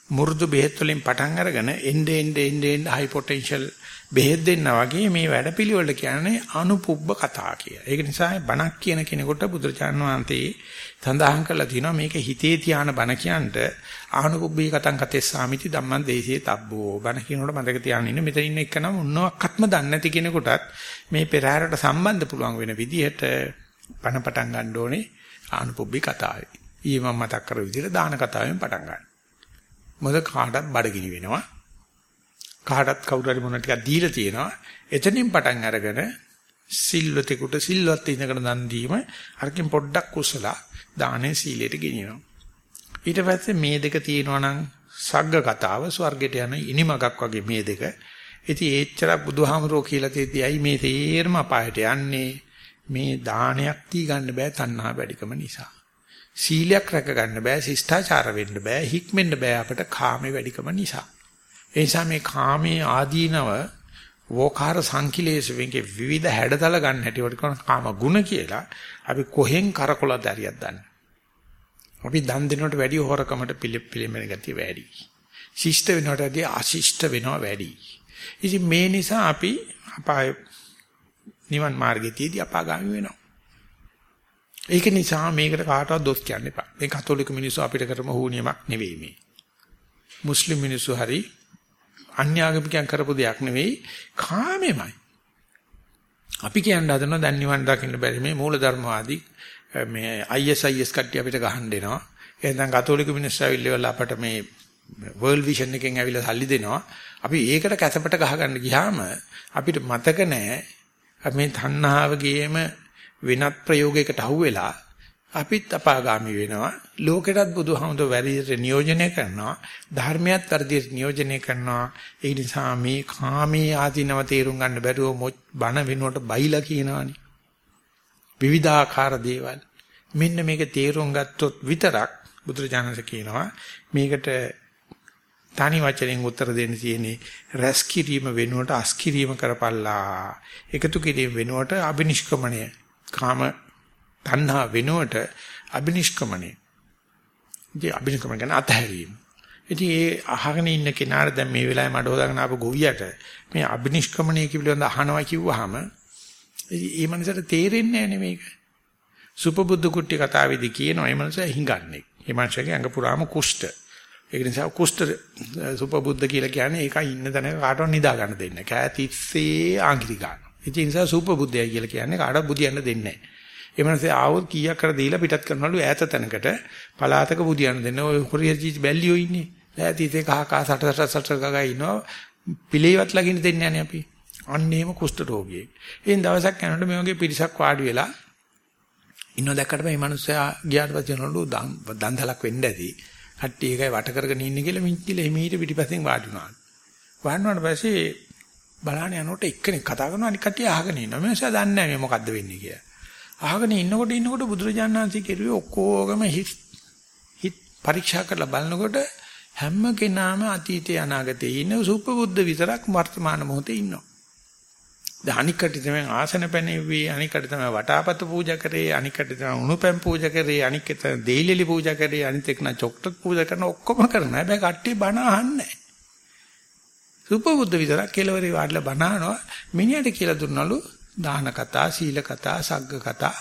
මු르දු බෙහෙත් වලින් පටන් අරගෙන එnde end end end high potential බෙහෙත් දෙන්නා වගේ මේ වැඩපිළිවෙල කියන්නේ අනුපුබ්බ කතා කිය. ඒක නිසා බණක් කියන කෙනෙකුට බුදුරජාණන් වහන්සේ සඳහන් කරලා තියෙනවා මේක හිතේ තියාන බණ කියන්ට ආනුපුබ්බී කතං කතේ සාමිති ධම්මං දේශේ තබ්බෝ. බණ කියනකොට මතක තියාගෙන ඉන්න මෙතන ඉන්න එකනම මොනවාක්වත්ම දන්නේ නැති කෙනෙකුටත් මේ පෙරහැරට සම්බන්ධ පුළුවන් වෙන විදිහට බණ පටන් ගන්න ඕනේ ආනුපුබ්බී කතාවේ. ඊයේ මම මතක් කර විදිහට දාන කතාවෙන් පටන් ගන්න. මොකද කාටත් බඩගිනි වෙනවා. කාටත් කවුරු හරි මොන ටිකක් දීලා තියෙනවා. එතනින් පටන් අරගෙන සිල්වතෙකුට සිල්වත් ඉඳගෙන දන් දීම අරකින් පොඩ්ඩක් කුසලා දානේ සීලයට ගෙනියනවා. ඊට පස්සේ මේ දෙක තියෙනවා නම් සග්ග කතාව ස්වර්ගයට යන ඉනිමගක් වගේ මේ දෙක. ඉතින් ඒච්චර බුදුහාමරෝ කියලා තේතියි මේ තේරම අපායට යන්නේ මේ දානයක් දී ගන්න බෑ තණ්හා වැඩිකම නිසා. සීලයක් රැක ගන්න බෑ ශිෂ්ටාචාර වෙන්න බෑ හික්මෙන්න බෑ අපිට කාමේ වැඩිකම නිසා ඒ නිසා මේ කාමේ ආදීනව වෝකාර සංකිලේශ වෙන්ගේ විවිධ හැඩතල ගන්න හැටි වලට කරන කාම ගුණ කියලා. අපි කොහෙන් කරකොලද හරියක් දන්නේ? අපි දන් දෙනවට වැඩි හොරකමට පිළිපිලිමෙන ගතිය වැඩි. ශිෂ්ට වෙනවට වැඩි අශිෂ්ට වෙනවා වැඩි. ඉතින් මේ නිසා අපි අපාය නිවන් මාර්ගයේදී අපාගාමී වෙනවා. ඒක නිසා මේකට කාටවත් දොස් කියන්න එපා. මේ කතෝලික මිනිස්සු අපිට කරම හුනියමක් නෙවෙයි මේ. මුස්ලිම් මිනිස්සු හරි අන්‍යාගමිකයන් කරපු දෙයක් නෙවෙයි කාමෙමයි. අපි කියන්න හදනවා දැන් නිවන් දකින්න බැරි මේ මූලධර්මවාදී මේ ISIS කට්ටිය අපිට ගහන්න දෙනවා. එහෙනම් කතෝලික මිනිස්සු ඇවිල්ලා අපට මේ වර්ල්ඩ් විෂන් එකෙන් ඇවිල්ලා සල්ලි දෙනවා. අපි ඒකට කැතපට ගහගන්න ගියාම අපිට මතක නැහැ මේ තණ්හාවගේම වෙනත් ප්‍රයෝගයකට අහුවෙලා අපිත් අපාගාමි වෙනවා. ලෝකෙටත් බුදුහමදෝ වැරදියට නියෝජනය කරනවා. ධර්මයක් වැරදියට නියෝජනය කරනවා. ඒ නිසා මේ කාමී ආධිනව තේරුම් ගන්න බැරුව බණ වෙනුවට බයිලා කියනවානේ. විවිධාකාර දේවල්. මෙන්න මේක තේරුම් ගත්තොත් විතරක් බුදුරජාණන්ස කියනවා මේකට තනි වචනෙන් උත්තර දෙන්න තියෙන්නේ රැස් කිරීම වෙනුවට අස් කිරීම කරපල්ලා. එකතු කිරීම වෙනුවට අබිනිෂ්ක්‍මණය. කාම තණ්හා වෙනුවට අබිනිෂ්ක්‍මණය. ඉතින් අබිනිෂ්ක්‍මණය කියන්නේ අතහැරීම. ඉතින් ඒ අහගෙන ඉන්න කෙනාට දැන් මේ වෙලාවේ මඩ හොදාගෙන ආපු ගොවියට මේ අබිනිෂ්ක්‍මණය පිළිබඳ අහනවා කිව්වහම ඒ මනසට තේරෙන්නේ නැහැ මේක. සුපබුද්ධ කුට්ටි කතාවේදී කියනවා මේ මනස හිඟන්නේ. මේ මනසගේ අංග පුරාම කුෂ්ඨ. ඒක නිසා කුෂ්ඨ සුපබුද්ධ කියලා කියන්නේ ඒක ඉන්න තැන කාටවත් නිදා ගන්න දෙන්නේ. කෑතිස්සේ ආංගිරි ගන්න. ඒ නිසා සුපබුද්ධයයි කියලා කියන්නේ කාටවත් බුදියන්න දෙන්නේ නැහැ. ඒ මනසේ ආවොත් කීයක් කර දීලා පිටත් කරනවලු ඈත තැනකට පලාතක බුදියන්න දෙන්න. ඔය හොරියජි බැල්ලියෝ ඉන්නේ. ඈතීතේ කහ කහ සට සට සට ගගා ඉන්නවා. පිළිවෙත් ලගින්න දෙන්නේ නැහැ අපි. අන්න එහෙම කුෂ්ඨ රෝගියෙක්. එයින් දවසක් යනකොට මේ වගේ පිරිසක් වාඩි වෙලා ඉන්නව දැක්කට මේ මිනිස්සයා ගියාට පස්සේ නළු දන්දලක් වෙන්න ඇති. කට්ටිය එකයි වට කරගෙන ඉන්නේ කියලා මිච්චිල එමීට පිටිපස්සෙන් වාඩි වුණා. වාඩි වුණාට පස්සේ බලන්න යනකොට එක්කෙනෙක් කතා කරනවා අනික කට්ටිය අහගෙන ඉන්නවා. මේ නිසා දන්නේ නැහැ මේ මොකද්ද වෙන්නේ කියලා. අහගෙන ඉන්නකොට ඉන්නකොට බුදුරජාණන් වහන්සේ කෙරුවේ ඔක්කොගම හිත් හිත් පරීක්ෂා කරලා බලනකොට හැම කෙනාම අතීතේ අනාගතේ ඉන්න සුපබුද්ධ විතරක් වර්තමාන මොහොතේ ඉන්නවා. දැන් අනිකට තමයි ආසන පැනෙව්වේ අනිකට තමයි වටාපත පූජා කරේ අනිකට තමයි උණුපැන් පූජා කරේ අනිකට දෙයිලෙලි පූජා කරේ අනිත් එක්ක නම් චොක්ලට් පූජා කරන ඔක්කොම කරනවා. හැබැයි කට්ටිය බණ අහන්නේ නැහැ. සුපබුද්ධ විතරක් කෙලවරේ වාඩිලා බනහනවා මිනිහට කියලා දුන්නලු දාන කතා සීල කතා සග්ග කතා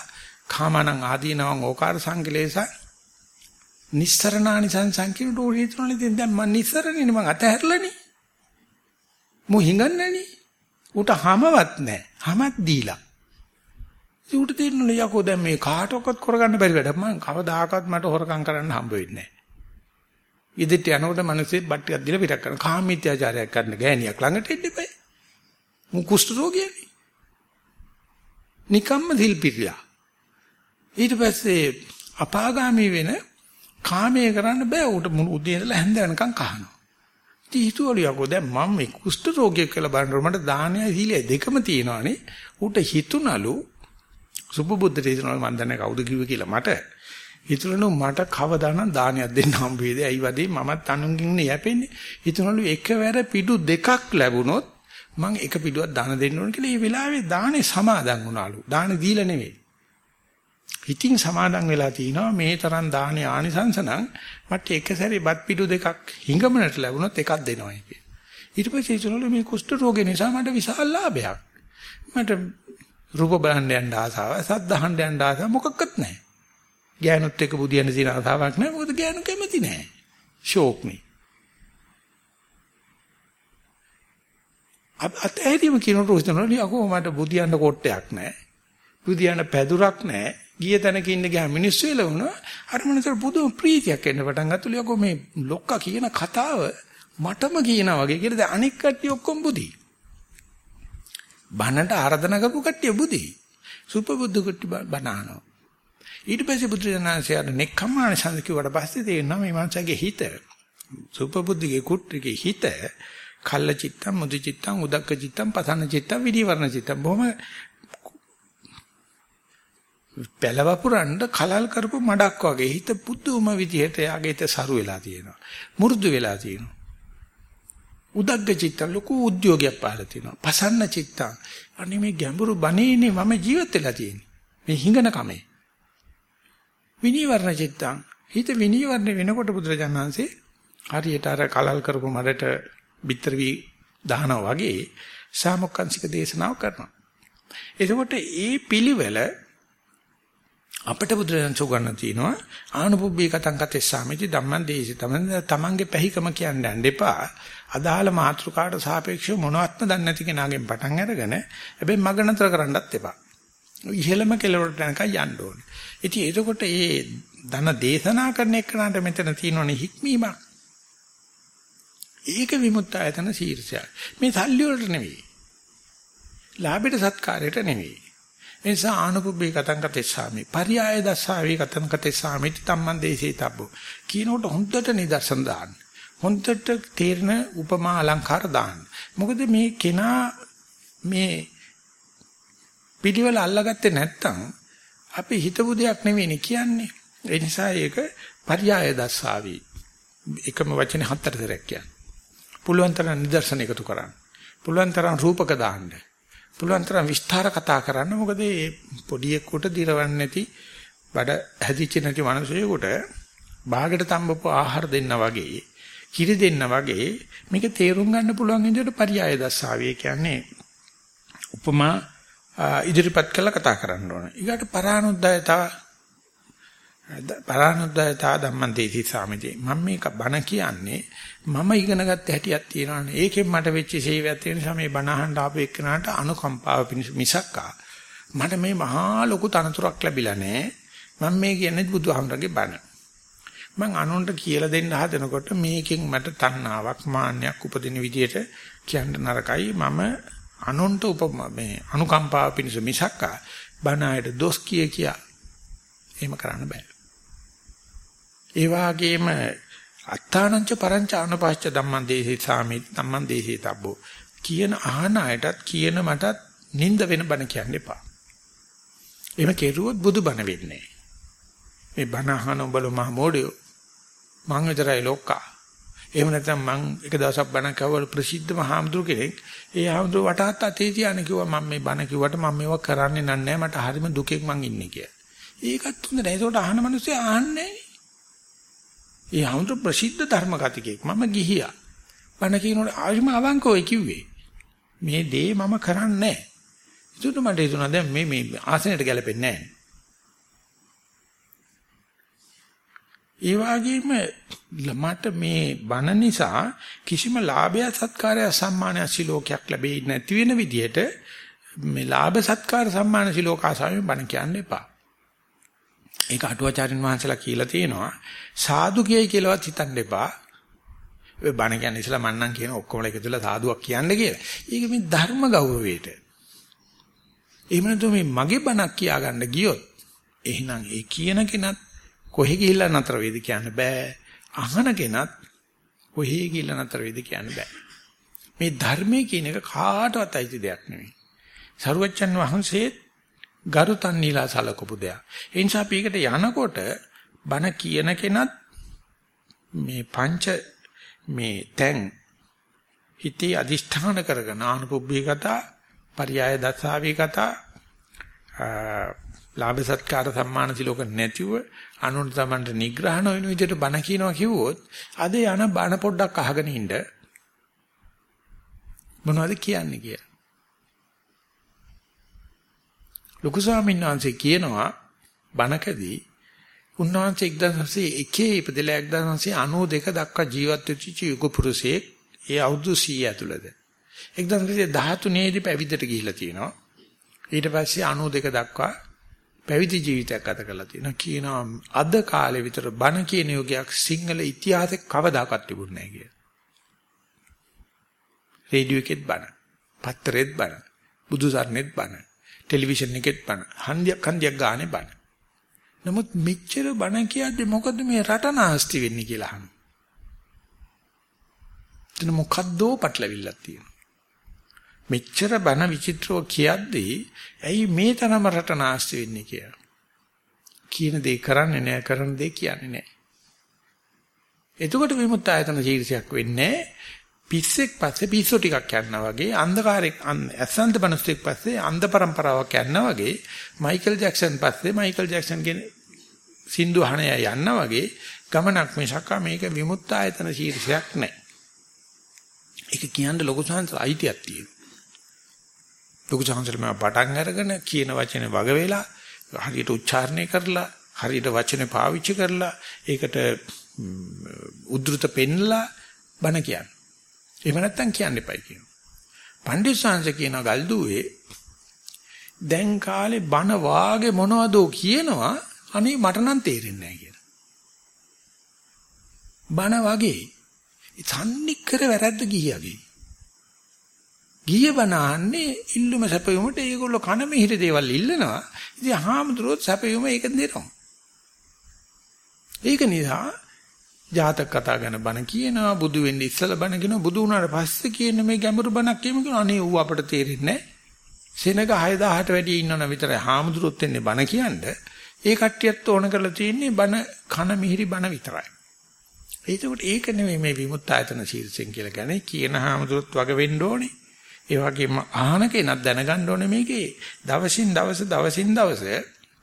කාමනං ආදීනවං ඕකාර සංකලේශ නිස්සරණානි සංසංකින ඩෝරිය තුනලදී දැන් මම නිස්සරණනේ මම අතහැරලානේ. මු හිඟන්නේනේ උට හැමවත් නැහැ. හැමත් දීලා. ඌට තේරෙන්නේ යකෝ දැන් මේ කාටවත් කරගන්න බැරි වැඩක්. මම කවදාකවත් මට හොරකම් කරන්න හම්බ වෙන්නේ නැහැ. ඉදිරියට යනකොට මිනිස්සෙක් බට්ටියක් දීලා පිටක් කරන කාමීත්‍යාචාරයක් කරන ගෑණියක් ළඟට එන්න එපා. මු කුෂ්ඨ රෝගියනේ. නිකම්ම දිල් පිටිලා. ඊට පස්සේ අපාගාමී වෙන කාමයේ කරන්න බෑ උට උදේ ඉඳලා හැන්ද වෙනකන් කහනවා. ඉතින් හිතුවලු යකෝ දැන් මම මේ කුෂ්ඨ රෝගියෙක් කියලා බලනකොට මට දානය සීලය දෙකම තියෙනවානේ. උට හිතුණලු සුබබුද්ධ දේශනාවල මන් දන්නේ කවුද කිව්වේ කියලා මට හිතනලු මට කවදානම් දානයක් දෙන්න හම්බ වේද? ඇයි වදේ මමත් අනුන්ගින් යැපෙන්නේ. හිතනලු එකවර පිටු දෙකක් ලැබුණොත් මං එක පිටුවක් දාන දෙන්න ඕන කියලා ඒ වෙලාවේ දානේ සමාදන් වුණාලු. දාන දීලා නෙවෙයි. හිතින් සමාදන් වෙලා තිනවා මේ තරම් දාහනේ ආනිසංස නම් මට එක සැරේ බත් පිටු දෙකක් හිඟමනට ලැබුණොත් එකක් දෙනවයි කිය. ඊට පස්සේ ඒසොල්ලෝ මේ කුෂ්ඨ රෝගේ නිසා මට විශාල ලාභයක්. මට රූප බලන්න යන්න ආසාව, සද්දහන්න යන්න ආසාව මොකක්වත් නැහැ. ගෑනුත් එක්ක බුදියන්න තියෙන ආසාවක් නැහැ. මොකද ගෑනු කැමති නැහැ. ෂෝක් අතෑරීම කියනකොට හිතනවා අකෝ මට බුදියන්න කොට්ටයක් නැහැ. බුදියන්න පැදුරක් නැහැ. ගිය තැනක ඉන්න ගියා මිනිස්සු එළවුණා. අර මනසට පුදුම ප්‍රීතියක් එන්න පටන් ගත්තලු යකෝ මේ ලොක්කා කියන කතාව මටම කියනා වගේ කියලා දැන් අනික් කට්ටිය ඔක්කොම බුදි. බණට ආරාධනා කරපු කට්ටිය බුදි. සුපබුද්ධ කට්ටිය බණානවා. ඊට පස්සේ බුදුරජාණන්සේ අර නෙක්ඛම්මාන සංස කිව්වට පස්සේ තේරෙනවා මේ මනුස්සයාගේ හිත සුපබුද්ධිගේ කුට්ටිගේ හිත කල්ල චිත්තම් මුදි චිත්තම් උදක්ක චිත්තම් පසන්න චිත්තම් විදිවර්ණ චිත්තම්. බොහොම පළවපුරන්න කලල් කරපු මඩක් වගේ හිත පුදුම විදිහට යාගේ හිත සරු වෙලා තියෙනවා. මුරුදු වෙලා තියෙනවා. උදග්ග චිත්තම් ලොකු උද්‍යෝගයක් පහළ තියෙනවා. පසන්න චිත්තම්. අනේ මේ ගැඹුරු බණේනේ මම ජීවත් වෙලා තියෙන්නේ. මේ හිඟන කමේ. විනීවරණ චිත්තං හිත විනීවරණ වෙනකොට බුදුරජාණන්සේ හරියට අර කලල් කරපු මඩට bitter වී දහනවා වගේ සාමොක්කංශික දේශනාව කරනවා. එතකොට ඒ පිළිවෙල අපිට බුදුරජාණන් සුගන්න තිනවා ආනුපුබ්බී කතං කතේ සාමිති ධම්මං දේශි තමන්ගේ පැහිකම කියන්න යන්න එපා. අදාළ මාතෘකාට සාපේක්ෂව මොනවත්ම දන්නේ නැති කෙනාගෙන් පටන් අරගෙන හැබැයි මග නතර කරන්නත් එපා. ඉහෙළම කෙලවරට යනකම් යන්න ඕනේ. ඉතින් එතකොට මේ ධන දේශනා කරන එකනට මෙතන තියෙනවනේ හික්මීමක්. ඒක විමුක්ත ආයතන ශීර්ෂයක්. මේ සල්ලි වලට නෙවෙයි. ලාභයට සත්කාරයට නෙවෙයි. ඒ නිසා ආනුපුබ්බේ කතං කතේසාමි. පරියාය දස්සාවේ කතං කතේසාමි තම්මන් දේශේතබ්බෝ. කියනකොට හොඳට නිදර්ශන දාන්න. හොඳට තේරෙන උපමා අලංකාර දාන්න. මොකද මේ කෙනා මේ පිළිවෙල අල්ලගත්තේ නැත්තම් අපි හිතපු දෙයක් නෙවෙයිනේ කියන්නේ. ඒ නිසා ඒක පරියාය දස්සාවේ එකම වචනේ හතර දෙයක් කියන්නේ. පුළුවන් තරම් නිදර්ශන එකතු කරන්න. පුළුවන් තරම් රූපක දාන්න. පුළුවන් තරම් විස්තර කතා කරන්න. මොකද මේ පොඩි එක්කට දිරවන්නේ නැති බඩ හැදිච්ච නැති මිනිසෙකුට බාගෙට තඹපු ආහාර දෙන්න වගේ, කිරි දෙන්න වගේ මේක තේරුම් ගන්න පුළුවන් විදිහට පරියාය දස්සාවිය කියන්නේ උපමා ඉදිරිපත් කළ කතා කරන්න ඕන. ඊගාට පරානුද්යතාව පරානුද්යතා ධම්මං දේසි සාමිතේ. මම මේක බණ කියන්නේ මම ඉගෙන ගත්ත හැටියක් තියෙනවානේ. ඒකෙන් මට වෙච්ච සේවයක් තියෙන නිසා මේ බණ අහන්න ආපු එක්කනට අනුකම්පාව මිසක්කා. මට මේ මහා ලොකු තනතුරක් ලැබිලා නැහැ. මම මේ කියන්නේ බුදුහාමරගේ බණ. මං අනුන්ට කියලා දෙන්න හදනකොට මේකෙන් මට තණ්හාවක් මාන්නයක් උපදින විදියට කියන්න නරකයි. මම අනුන්ට උපම මේ අනුකම්පාව පිණිස මිසක් බණ අයට දොස් කිය කියා එහෙම කරන්න බෑ. ඒ වාගේම අත්තානංච පරංච අනුපස්ච ධම්මං දේහි සාමි ධම්මං දේහි තබ්බෝ කියන අහන අයටත් කියන මටත් නිନ୍ଦ වෙන බණ කියන්න එපා. එහෙම කෙරුවොත් බුදු බණ වෙන්නේ. මේ බණ අහන උඹල මහ මොඩියෝ මං විතරයි ලෝකා එහෙම නැත්නම් මං එක දවසක් බණ කවවල ප්‍රසිද්ධම හාමුදුරු කෙනෙක් ඒ හාමුදුරු වටහත් අතේ තියාන කිව්වා මම මේ බණ කිව්වට මම මේවා කරන්නේ නැහැ මට හරිම දුකෙන් මං ඉන්නේ කියලා. ඒකත් හොඳ නෑ. ඒකට අහන මිනිස්සු අහන්නේ ඒ හාමුදුරු ප්‍රසිද්ධ ධර්ම කතිකෙක් මම ගිහියා. බණ කියනකොට ආයිම අවංකව කිව්වේ. මේ දේ මම කරන්නේ නැහැ. ඒකට මට හිතුණා දැන් මේ මේ ආසනයට ගැලපෙන්නේ නැහැ. ඒ වගේම මට මේ බණ නිසා කිසිම ලාභය සත්කාරය සම්මානය සිලෝකයක් ලැබෙන්නේ නැති වෙන විදිහට මේ ලාභ සත්කාර සම්මාන සිලෝක ආසාවෙන් බණ කියන්න එපා. ඒක අටුවාචාරින් වහන්සේලා කියලා තියෙනවා සාදු කියයි කියලාවත් හිතන්න එපා. ඔය බණ කියන්නේ ඉස්සලා මන්නම් කියන ඔක්කොම එකතුලා සාදුවක් කියන්න කියලා. ඒක මේ ධර්ම ගෞරවයට. එහෙම නැත්නම් මේ මගේ බණක් කියාගන්න ගියොත් එහෙනම් ඒ කියන කෙනත් කොහෙ ගිහිල්ලා නතර වෙයිද කියන්න බෑ. අහන කෙනත් කොහෙ ගිහිල්ලා නතර වෙයිද කියන්න බෑ. මේ ධර්මයේ කියන එක කාටවත් අයිති දෙයක් නෙවෙයි. සරුවච්චන් වහන්සේ ගරුතන්නීලා සලකපු දෙයක්. ඒ නිසා අපි එකට යනකොට බන කියන කෙනත් මේ පංච මේ තැන් හිතේ අදිෂ්ඨාන කරගෙන ආනුපුබ්බී කතා, පරියාය දසාවී කතා, ලාභ සත්කාර සම්මාන සිලෝක නැතිව අනුන් තමන්ට නිග්‍රහ නොවන විදිහට බන කියනවා කිව්වොත් අද යන බන පොඩ්ඩක් අහගෙන ඉන්න මොනවද කියන්නේ කියලා. ලොකු ස්වාමීන් වහන්සේ කියනවා බණකදී උන්වහන්සේ 1901 ඉපදෙලා 1992 දක්වා ජීවත් වෙච්ච යුග පුරුෂයෙක් ඒ අවුරුදු 100 ඇතුළත 1913 දී පැවිද්දට ගිහිල්ලා තියෙනවා. ඊට පස්සේ 92 දක්වා පැවිදි ජීවිතයක් ගත කරලා තියෙනවා. කියනවා අද කාලේ විතර බණ කියන යෝගයක් සිංහල ඉතිහාසෙ කවදාකවත් තිබුණේ නැහැ කියලා. රේඩියෝ එකෙත් බණ, පත්තරෙත් බණ, බුදුසරණෙත් බණ, ටෙලිවිෂන් එකෙත් බණ, හන්දියක් හන්දියක් ගානේ බණ. නමුත් මෙච්චර බණ කියද්දී මොකද මේ රට නාස්ති වෙන්නේ කියලා අහනවා. එතන මොකද්දෝ පටලවිල්ලක් තියෙනවා. මෙච්චර බණ විචිත්‍රව කියද්දී ඇයි මේ තරම රට නාස්ති වෙන්නේ කියලා. කියන දේ කරන්නේ නැහැ කරන දේ කියන්නේ නැහැ. එතකොට විමුක්ත ආයතන ජීවිතයක් වෙන්නේ පිස්සෙක් පස්සේ පිස්සු ටිකක් යනවා වගේ අන්ධකාරයක් ඇසන්ත බණස්තෙක් පස්සේ අන්ධ પરම්පරාවක් යනවා වගේ මයිකල් ජැක්සන් පස්සේ මයිකල් ජැක්සන් කියන සින්දු අහන යනවා වගේ ගමනක් මිසක් මේක විමුක්ත ආයතන ශීර්ෂයක් නැහැ. ඒක කියන්න ලොකු සංසාර අයිතියක් තියෙනවා. ලොකු සංසාරෙම පටන් අරගෙන කියන වචනේ වග වෙලා හරියට උච්චාරණය කරලා හරියට වචනේ පාවිච්චි කරලා ඒකට උද්දෘත පෙන්නලා බණ කියන්නේ. එහෙම නැත්තම් කියන්න එපයි කියනවා. පණ්ඩිත සංස කියන ගල්දුවේ දැන් කාලේ බණ වාගේ මොනවදෝ කියනවා අනේ මට නම් තේරෙන්නේ නැහැ කියලා. බණ වගේ සම්නික්කර වැරද්ද ගිහියගේ. ගිය බණන්නේ ඉල්ලුම සැපයුමට ඒගොල්ලෝ කන මිහිර දේවල් ඉල්ලනවා. ඉතින් හාමුදුරුවෝ සැපයුම ඒක දෙනවා. ඒක නිසා ජාතක කතා ගැන බණ කියනවා බුදු වෙන්න ඉස්සලා බණ කියනවා බුදු වුණාට පස්සේ කියන මේ ගැඹුරු බණක් කියමු කියනවා අනේ ඌ අපට තේරෙන්නේ නැහැ. සෙනග 6000ට වැඩි ඉන්නවනම් විතරයි හාමුදුරුවොත් එන්නේ බණ කියන්නේ. ඒ කට්ටියත් ඕන කරලා තියෙන්නේ බණ කන මිහිරි බණ විතරයි. ඒකෝට ඒක නෙමෙයි මේ විමුක්ත ආයතන ශීර්ෂයෙන් කියලා කියන්නේ කියන හාමුදුරුවොත් වග වෙන්න ඕනේ. ඒ වගේම ආහන කෙනක් දැනගන්න ඕනේ මේකේ දවසින් දවස දවසින් දවස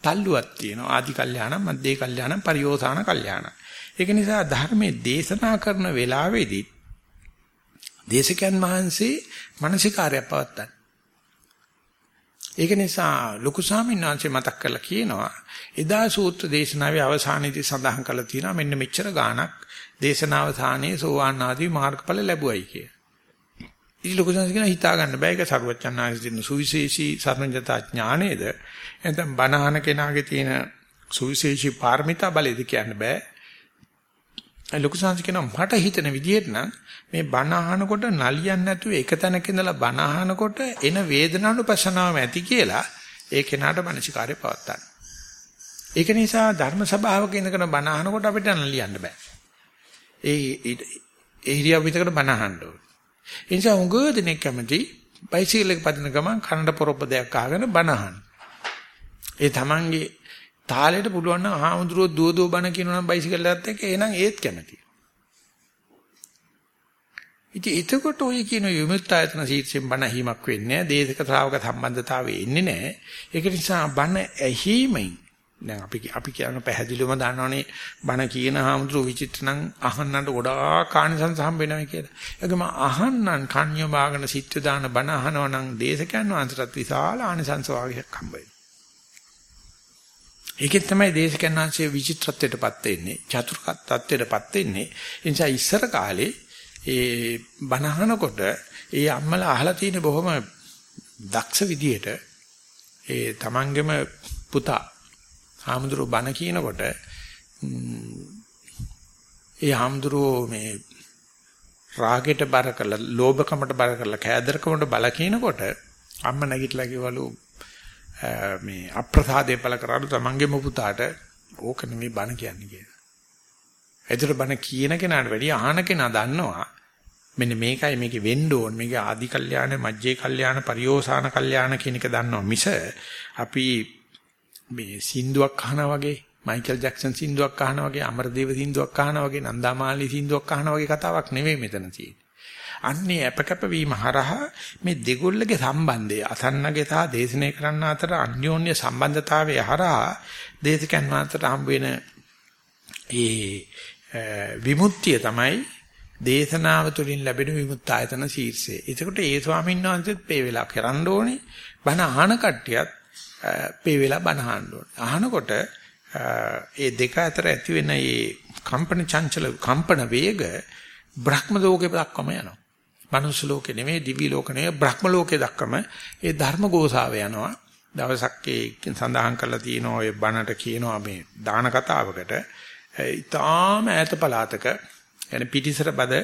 තල්ලුවක් තියෙනවා. ආදි කල්යාණම්, මධ්‍යේ කල්යාණම්, පරියෝසాన කල්යාණම්. ඒක නිසා ධර්මයේ දේශනා කරන වෙලාවේදී දේශකයන් වහන්සේ මානසිකාරය පවත්තන. ඒක නිසා ලොකු ස්වාමීන් වහන්සේ මතක් කරලා කියනවා එදා සූත්‍ර දේශනාවේ අවසානයේදී සඳහන් කරලා තියෙනවා මෙන්න මෙච්චර ගාණක් දේශනාවසානයේ සෝවාන් ආදී මාර්ගඵල ලැබුවයි කිය. ඉතින් ලොකු සංස් කියන හිතා ගන්න බෑ ඒක සරුවචනාංශ දින සුවිශේෂී සර්වඥතා ඥානේද නැත්නම් බණහන කෙනාගේ තියෙන සුවිශේෂී පාරමිතා බලයද කියන්න බෑ. ලොකු සංස් කියන මට හිතන විදිහට නම් මේ බණ අහනකොට නලියන්නේ නැතුව එක තැනක ඉඳලා බණ අහනකොට එන වේදනානුපසනාවම ඇති කියලා ඒ කෙනාට මනසිකාරය පවත්තන්න. ඒක නිසා ධර්ම සභාවක ඉඳගෙන බණ අහනකොට අපිට නලියන්න බෑ. ඒ ඒ ඉරියව් විතරකට බණ අහන්න ඕනේ. ඒ නිසා උඟ දෙනෙක් කැමති බයිසිකල් එක පදින ගමන් කනඩ පොරොප්ප දෙයක් අහගෙන බණ අහන්න. ඒ තමන්ගේ තාලෙට පුළුවන් නම් ආහඳුරෝ දුව දුව බණ කියනවා නම් බයිසිකල් එකත් එක්ක එහෙනම් ඒත් කැමති. ඉතින් එතකොට ඔය කියන විමුක්තායතන සීත්‍යෙන් බණ ඇහිමක් වෙන්නේ නැහැ. දේශක ශ්‍රාවක සම්බන්ධතාවය එන්නේ නැහැ. ඒක නිසා බණ ඇහිමෙන් දැන් අපි අපි කියන පැහැදිලිවම දන්නවනේ බණ කියන හාමුදුරු විචිත්‍ර නම් අහන්නට ගොඩාක් කාණිසංස හම්බ වෙනවා කියලා. ඒකම අහන්නන් කන්‍ය බාගන සිත්‍ය දාන බණ අහනවා නම් දේශකයන් වහන්සේටත් විශාල ආනිසංස වාගයක් හම්බ වෙනවා. ඒකෙන් තමයි දේශකයන් වහන්සේ විචිත්‍රත්වයටපත් වෙන්නේ, චතුර්කත් තත්වයටපත් වෙන්නේ. ඒ නිසා ඉස්සර කාලේ ඒ බණ අහනකොට ඒ අම්මලා අහලා තියෙන බොහොම දක්ෂ විදියට ඒ තමන්ගේම පුතා හාමුදුරුවෝ බණ කියනකොට ඒ හාමුදුරුවෝ මේ රාගෙට බර කරලා ලෝභකමට බර කරලා කෑදරකමට බල කියනකොට අම්ම නැගිටලා කිව්වලු මේ අප්‍රසාදේ පළ කරාලු තමන්ගේම පුතාට ඕක නෙමෙයි බණ කියන්නේ කියලා. ඒතර බණ කියන කෙනාට වැඩිය අහන කෙනා දන්නවා මෙන්න මේකයි මේකේ වෙන්න ඕන මේක ආදි කල්යාණ මජ්ජේ කල්යාණ පරියෝසాన කල්යාණ කියන එක දන්නවා මිස අපි මේ සින්දුවක් අහනා වගේ මයිකල් ජැක්සන් සින්දුවක් අහනා වගේ අමරදේව සින්දුවක් අහනා වගේ නන්දාමාලි සින්දුවක් අහනා වගේ කතාවක් නෙවෙයි මෙතන තියෙන්නේ. අන්නේ අපකප වීම හරහා මේ දෙගොල්ලගේ සම්බන්ධය අසන්නගේ සහ දේශනය කරන්න අතර අන්‍යෝන්‍ය සම්බන්ධතාවය හරහා දේශකයන් වහන්සේට හම් වෙන ඒ විමුක්තිය තමයි දේශනාව තුළින් ලැබෙන විමුක්තායතන ශීර්ෂය. එතකොට ඒ ස්වාමීන් වහන්සේත් මේ වෙලාව කරන්න ඕනේ. බණ අහන කට්ටියත් මේ වෙලාව බණ අහන්න ඕනේ. අහනකොට ඒ දෙක අතර ඇති වෙන මේ කම්පන චංචල කම්පන වේග බ්‍රහ්ම ලෝකේ දක්වම යනවා. මනුස්ස ලෝකේ නෙමෙයි දිවි ලෝක නෙමෙයි බ්‍රහ්ම ලෝකේ දක්වම ඒ ධර්ම ගෝසාව යනවා. දවසක් ඒ සඳහන් කරලා තියෙනවා ඔය බණට කියනවා මේ දාන කතාවකට ඊටාම ඈත පළාතක يعني පිටිසර බද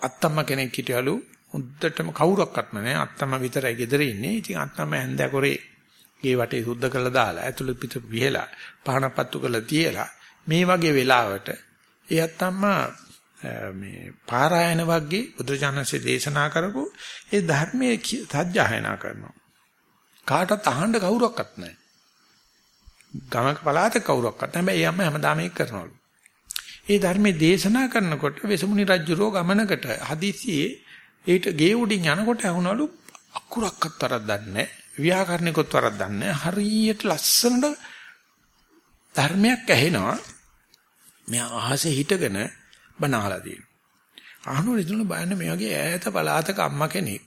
අත්තම්ම කෙනෙක් හිටියලු උද්දටම කවුරක්වත්ම නැහැ අත්තම්ම විතරයි ගෙදර ඉන්නේ. ඉතින් අත්තම්ම හැන්දකොරේ ගේ වටේ සුද්ධ කරලා දාලා ඇතුළත පිට විහෙලා පහනපත්තු කරලා තියලා මේ වගේ වෙලාවට ඒ අත්තම්මා මේ පාරායන වර්ගයේ බුදුජානසී දේශනා කරපු ඒ ධර්මයේ සත්‍යයනා කරනවා. කාටවත් අහන්න කවුරක්වත් නැහැ. ගමක පළාත කවුරක්වත් නැහැ. හැබැයි යම්ම හැමදාම ඒක කරනවලු. ඒ ධර්මයේ දේශනා කරනකොට වෙසමුණි රජුරෝ ගමනකට හදිසියේ ඒට ගේ උඩින් යනකොට ඇහුණලු අකුරක්වත් වරද්දක් නැහැ. ව්‍යාකරණිකොත් වරද්දක් නැහැ. හරියට ලස්සනට ධර්මයක් ඇහෙනවා. මෙයා අහසේ හිටගෙන බණ අහලා තියෙනවා. අහනකොට ඉතුරු බයන්නේ මේ වගේ ඈත පළාතක අම්මා කෙනෙක්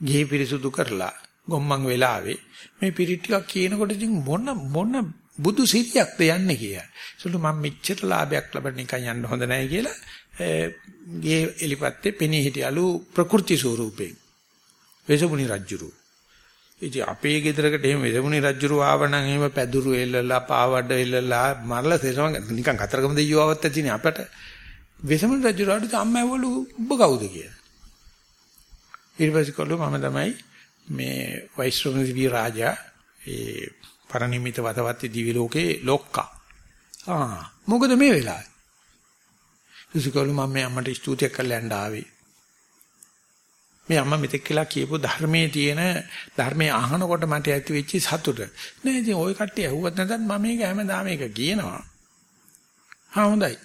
ගේ පිරිසුදු කරලා ගොම්මන් වෙලාවේ මේ පිරිත් ටිකක් කියනකොට ඉතින් මොන මොන බුදු සිරියක්ද යන්නේ කියලා. ඒසළු මම මෙච්චර ලාභයක් ලබන්න නිකන් යන්න හොඳ නැහැ කියලා ගේ එලිපත්තේ පෙනී හිටියලු ප්‍රකෘති ස්වරූපේ. වෙසමුණි රජුරු. ඉතින් අපේ ගෙදරකට එහෙම වෙසමුණි රජුරු ආවනම් එහෙම පැදුරු එල්ලලා පාවඩ එල්ලලා මරලා තේරෙනවා නිකන් කතරගම දෙයියෝ ආවත් ඇතිනේ අපට. වෙසමුණි රජුරාට අම්මා ඇවලු ඔබ කවුද කියලා. ඊට පස්සේ කළු මම තමයි මේ වෛශ්‍රවණ දිවි රාජා ඒ පරිණිමිත වතවත්ති දිවි ලෝකේ ලොක්කා. ආ මොකද මේ වෙලාවේ? ඉතින් මම මේ අම්මට ස්තුතියක් කරලා යන්න ආවේ. මේ අම්මා මෙතෙක් කියලා කියපු ධර්මයේ තියෙන ධර්මයේ අහනකොට මට ඇති වෙච්ච සතුට. නෑ ඉතින් ওই කට්ටිය ඇහුවත් නැතත් මම මේක හැමදාම ඒක කියනවා. හා හොඳයි.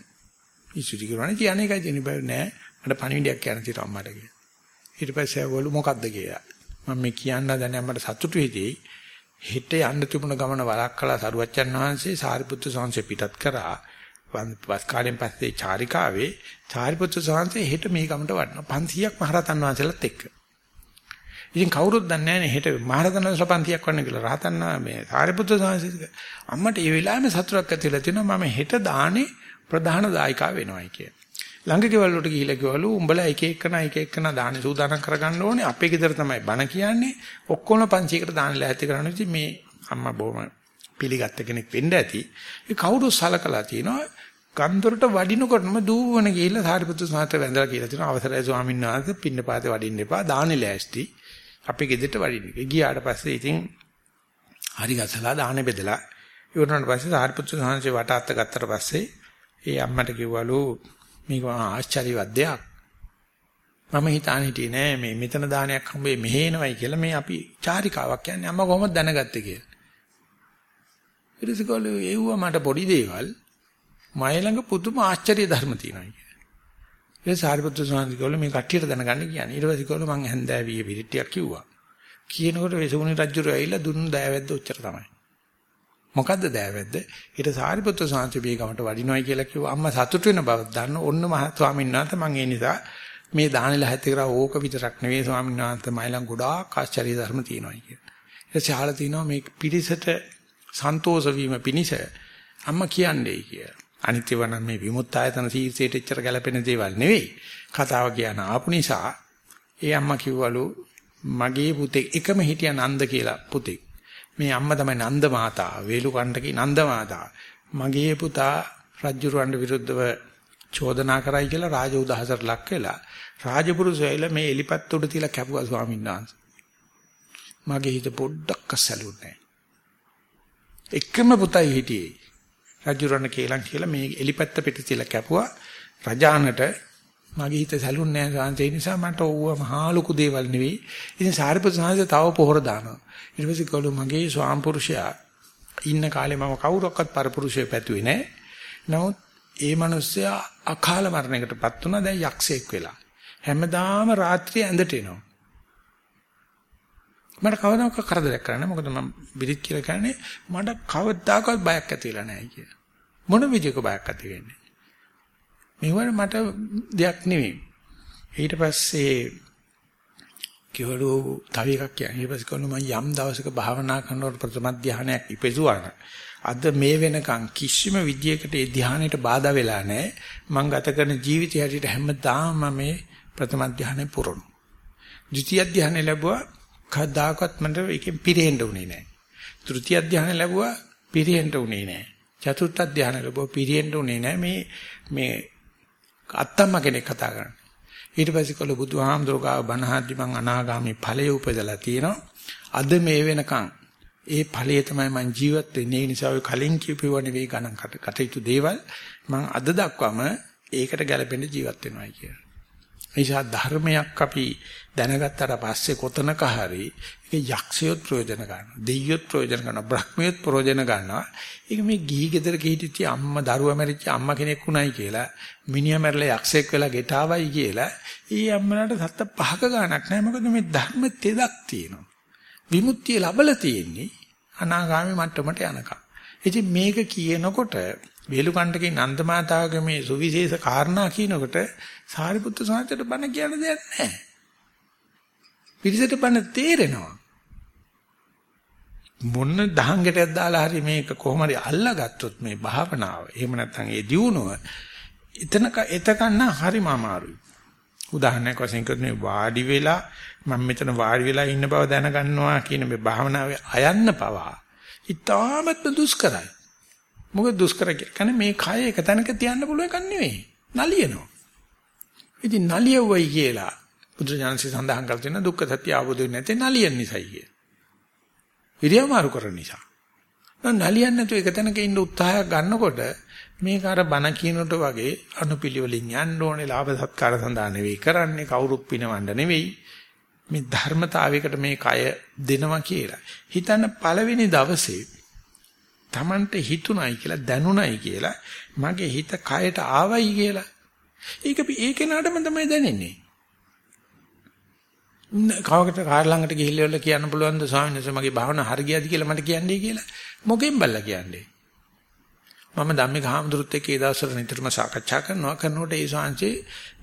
ඉසුටි කරන්නේ කියන්නේ එකයි තියෙන බෑ නෑ. මට පණිවිඩයක් කියන්න තියෙනවා අම්මට කියලා. ඊට පස්සේ ඇහුවලු මොකද්ද කියලා. මම මේ කියන්න දැන අම්මට සතුටු වෙදී හෙට යන්න තිබුණ ගමන වළක්වලා සරුවච්චන් වහන්සේ සාරිපුත්තු සංසේ පිටත් කරා. වස් කාලෙන් පස්සේ චාරිකාවේ චාරිපුත්‍ර සාංශේ හෙට මේ ගමට වඩනවා 500ක් මහරතන් වහන්සේලාත් එක්ක. ඉතින් කවුරුත් දන්නේ නැහැ නේ හෙට මහරතන් වහන්සේලා 500ක් වන්න කියලා. රහතන් මේ සාරිපුත්‍ර සාංශේ අම්මට ඒ වෙලාවෙම සතුටක් ඇති වෙලා තිනවා මම හෙට දානේ ප්‍රධාන දායකා වෙනවයි කිය. ළඟ ගෙවල් වලට ගිහිල්ලා කිව්වලු උඹලා එක එකන එක එකන දානේ සූදානම් කරගන්න ඕනේ. අපේ ගෙදර තමයි බණ කියන්නේ. ඔක්කොම 500කට දාන ලෑස්ති කරන්න ඉතින් මේ අම්මා බොහොම පිළිගත්ත කෙනෙක් වෙන්න ඇති. ඒ කවුරු සලකලා තිනවා ගන්දොරට වඩිනකොටම දූවන ගිහිල්ලා සාරිපුත්තු සාන්ත වැඳලා කියලා තියෙනවා අවසරයි ස්වාමීන් වහන්සේ පින්නපාතේ වඩින්න එපා දානේ ලෑස්ති අපි ගෙදරට වඩින්න. ගියාට පස්සේ ඉතින් හරි ගසලා දානේ බෙදලා ඉවරනට පස්සේ සාරිපුත්තු සාන්සේ වට අත්ත ගත්තට පස්සේ ඒ අම්මට කිව්වලු මේක ආශ්චර්යවත් දෙයක්. මම හිතාන හිටියේ නෑ මේ මෙතන දානයක් හම්බෙයි මෙහෙනවයි කියලා මේ අපි චාරිකාවක් කියන්නේ අම්මා කොහොමද දැනගත්තේ කියලා. ඊට පස්සේ කෝලේ ඒවුවා මට පොඩි දේවල් මය ළඟ පුදුම ආශ්චර්ය ධර්ම තියෙනවා කියලා. ඒ සාරිපුත්‍ර ස්වාමීන් වහන්සේ මේ කට්ටියට දැනගන්න කියන්නේ. ඊට පස්සේ කිව්වලු මං හැන්දෑවියේ පිළිටියක් කිව්වා. කියනකොට වෙසුණි රජුර ඇවිල්ලා දුන්නු දෑවැද්ද ඔච්චර තමයි. මොකද්ද දෑවැද්ද? ඊට සාරිපුත්‍ර ස්වාමීන් වහන්සේ ගමට වඩිනවයි කියලා කිව්වා. අම්මා සතුටු වෙන බව දන්න ඔන්න මහ ස්වාමීන් වහන්සේ මං ඒ නිසා මේ දානෙල හැති කරා ඕක විතරක් නෙවෙයි ස්වාමීන් වහන්සේ මයිලන් ගොඩාක් ආශ්චර්ය ධර්ම තියෙනවා කියලා. ඊට පස්සේ තියෙනවා මේ පිරිසට සන්තෝෂ වීම පිණිස අම්මා කියන්නේ කියලා. අනිත්‍යව නම් මේ විමුක්තායතන සීර්ෂයට එච්චර ගැලපෙන දේවල් නෙවෙයි. කතාව කියන ආපු නිසා ඒ අම්මා කිව්වලු මගේ පුතේ එකම හිටියා නන්ද කියලා පුතේ. මේ අම්මා තමයි නන්ද මාතා, වේලුකණ්ඩකේ නන්ද මාතා. මගේ පුතා රජුරවණ්ඩ විරුද්ධව චෝදනා කරයි කියලා රාජ උදහසට ලක් වෙලා රාජපුරුෂයලා මේ එලිපත් උඩ තියලා කැපුවා ස්වාමීන් වහන්සේ. මගේ හිත පොඩ්ඩක් අසලුන්නේ නැහැ. එකම පුතයි හිටියේ. රජුරණ කේලම් කියලා මේ එලිපැත්ත පිට තියලා කැපුවා. රජානට මගේ හිත සැලුන්නේ නැහැ සාන්තේ. නිසා මට ඕව මහා ලොකු දේවල් නෙවෙයි. ඉතින් සාරිපුත් සාන්තේ තව පොහොර දානවා. ඊට පස්සේ කළු මගේ ස්වාම්පුරුෂයා ඉන්න කාලේ මම කවුරක්වත් පරපුරුෂය පැතුවේ නැහැ. නමුත් ඒ මිනිස්සයා අකාල මරණයකටපත් වුණා. දැන් යක්ෂයෙක් වෙලා. හැමදාම රාත්‍රියේ ඇඳට එනවා. මට කවදාක කරදරයක් කරන්නේ මොකද මම බිරිත් කියලා කියන්නේ මට කවදාකවත් බයක් ඇති වෙලා නැහැ කියලා. මොන විදිහක බයක් ඇති වෙන්නේ. මේවට මට දෙයක් නෙවෙයි. ඊට පස්සේ කිවලු තව එකක් කියන්නේ. ඊට පස්සේ කොහොම මම යම් දවසක භාවනා කරනකොට ප්‍රථම ධානයක් ඉපෙසුවා අද මේ වෙනකන් කිසිම විදියකට ඒ ධානයට බාධා වෙලා නැහැ. මම ගත කරන ජීවිතය හැටියට හැමදාම මේ ප්‍රථම ධානය පුරනවා. ද්විතිය ධානය ලැබුවා කවදාකවත් මට ඒකෙන් පිරෙන්න උනේ නැහැ. තෘතිය ධානය ලැබුවා පිරෙන්න උනේ නැහැ. චතුර්ථ ධානය ලැබුවා පිරෙන්න උනේ නැහැ. මේ මේ අත්තම්ම කෙනෙක් කතා කරන්නේ. ඊට පස්සේ කළ බුදුහාමුදුරුවෝ බණහද්දි මං අනාගාමී ඵලයේ උපදලා තියෙනවා. අද මේ වෙනකන් ඒ ඵලයේ තමයි මං ජීවත් වෙන්නේ. ඒ නිසා ඔය කලින් කියපුව නෙවෙයි ගණන් කටයුතු දේවල් මං අද දක්වාම ඒකට ගැළපෙන්න ජීවත් වෙනවායි කියලා. නිසා ධර්මයක් අපි දැනගත්තට පස්සේ කොතනක හරි ඒක යක්ෂයොත් ප්‍රයෝජන ගන්නවා. දෙයියොත් ප්‍රයෝජන ගන්නවා. බ්‍රහ්මියොත් ප්‍රයෝජන ගන්නවා. ඒක මේ ගිහි ගෙදර ගිහිටිච්ච අම්මා දරුවා මැරිච්ච අම්මා කෙනෙක් උණයි කියලා මිනිහා මැරලා යක්ෂයෙක් වෙලා ගෙටාවයි කියලා ඊ අම්මලාට සත්ත පහක ගාණක් නැහැ. මොකද මේ ධර්ම තෙදක් තියෙනවා. විමුක්තිය ලැබලා තියෙන්නේ අනාගාමී මට්ටමට යනකම්. ඉතින් මේක කියනකොට වේලුකණ්ඩකේ නන්දමාතාවගේ මේ සුවිශේෂ කාරණා කියනකොට සාරිපුත්‍ර සාන්තට බණ කියන දෙයක් නැහැ. පිරිසට බණ තේරෙනවා. මොන දහංගටයක් දාලා හරි මේක කොහොම හරි අල්ලාගත්තොත් මේ භාවනාව. එහෙම නැත්නම් ඒ දියුණුව එතනක එතකන්න හරිම අමාරුයි. උදාහරණයක් වශයෙන් කිව්වොත් මේ වාඩි වෙලා මම මෙතන වාඩි වෙලා ඉන්න බව දැනගන්නවා කියන මේ භාවනාවේ අයන්න පවා ඉතාමත් දුෂ්කරයි. මොකද දුෂ්කර කියන්නේ මේ කය එක තැනක තියන්න පුළුවන් එකක් නෙවෙයි. නලියනවා. ඉතින් නලියවයි කියලා බුදුජානසී සඳහන් කර තියෙන දුක්ඛ සත්‍ය අවබෝධ වෙන්නේ නැති නලියන් නිසායි කිය. ඉරියව් මාරු කරන නිසා. නලියන් නැතුව එක තැනක ඉන්න උත්සාහයක් ගන්නකොට මේක අර බණ කියනට වගේ අනුපිළිවෙලින් යන්න ඕනේ ලාභ සත්කාර සඳහා නෙවෙයි කරන්නේ කවුරුත් පිනවන්න නෙවෙයි මේ ධර්මතාවයකට මේ කය දෙනවා කියලා. හිතන්න පළවෙනි දවසේ Tamante හිතුණයි කියලා දැනුණයි කියලා මගේ හිත කයට ආවයි කියලා. ඒක ඒ කෙනාටම තමයි දැනෙන්නේ. කවකට කාර් ළඟට ගිහිල්ලා කියන්න පුළුවන් ද ස්වාමීන් වහන්සේ මගේ භාවනාව හරි ගියද කියලා මට කියන්නේ කියලා. මොකෙන් බල්ලා කියන්නේ? මම ධම්මික හාමුදුරුත් එක්ක ඒ දවස්වල නිතරම සාකච්ඡා කරනවා කරනකොට ඒ ශාංශේ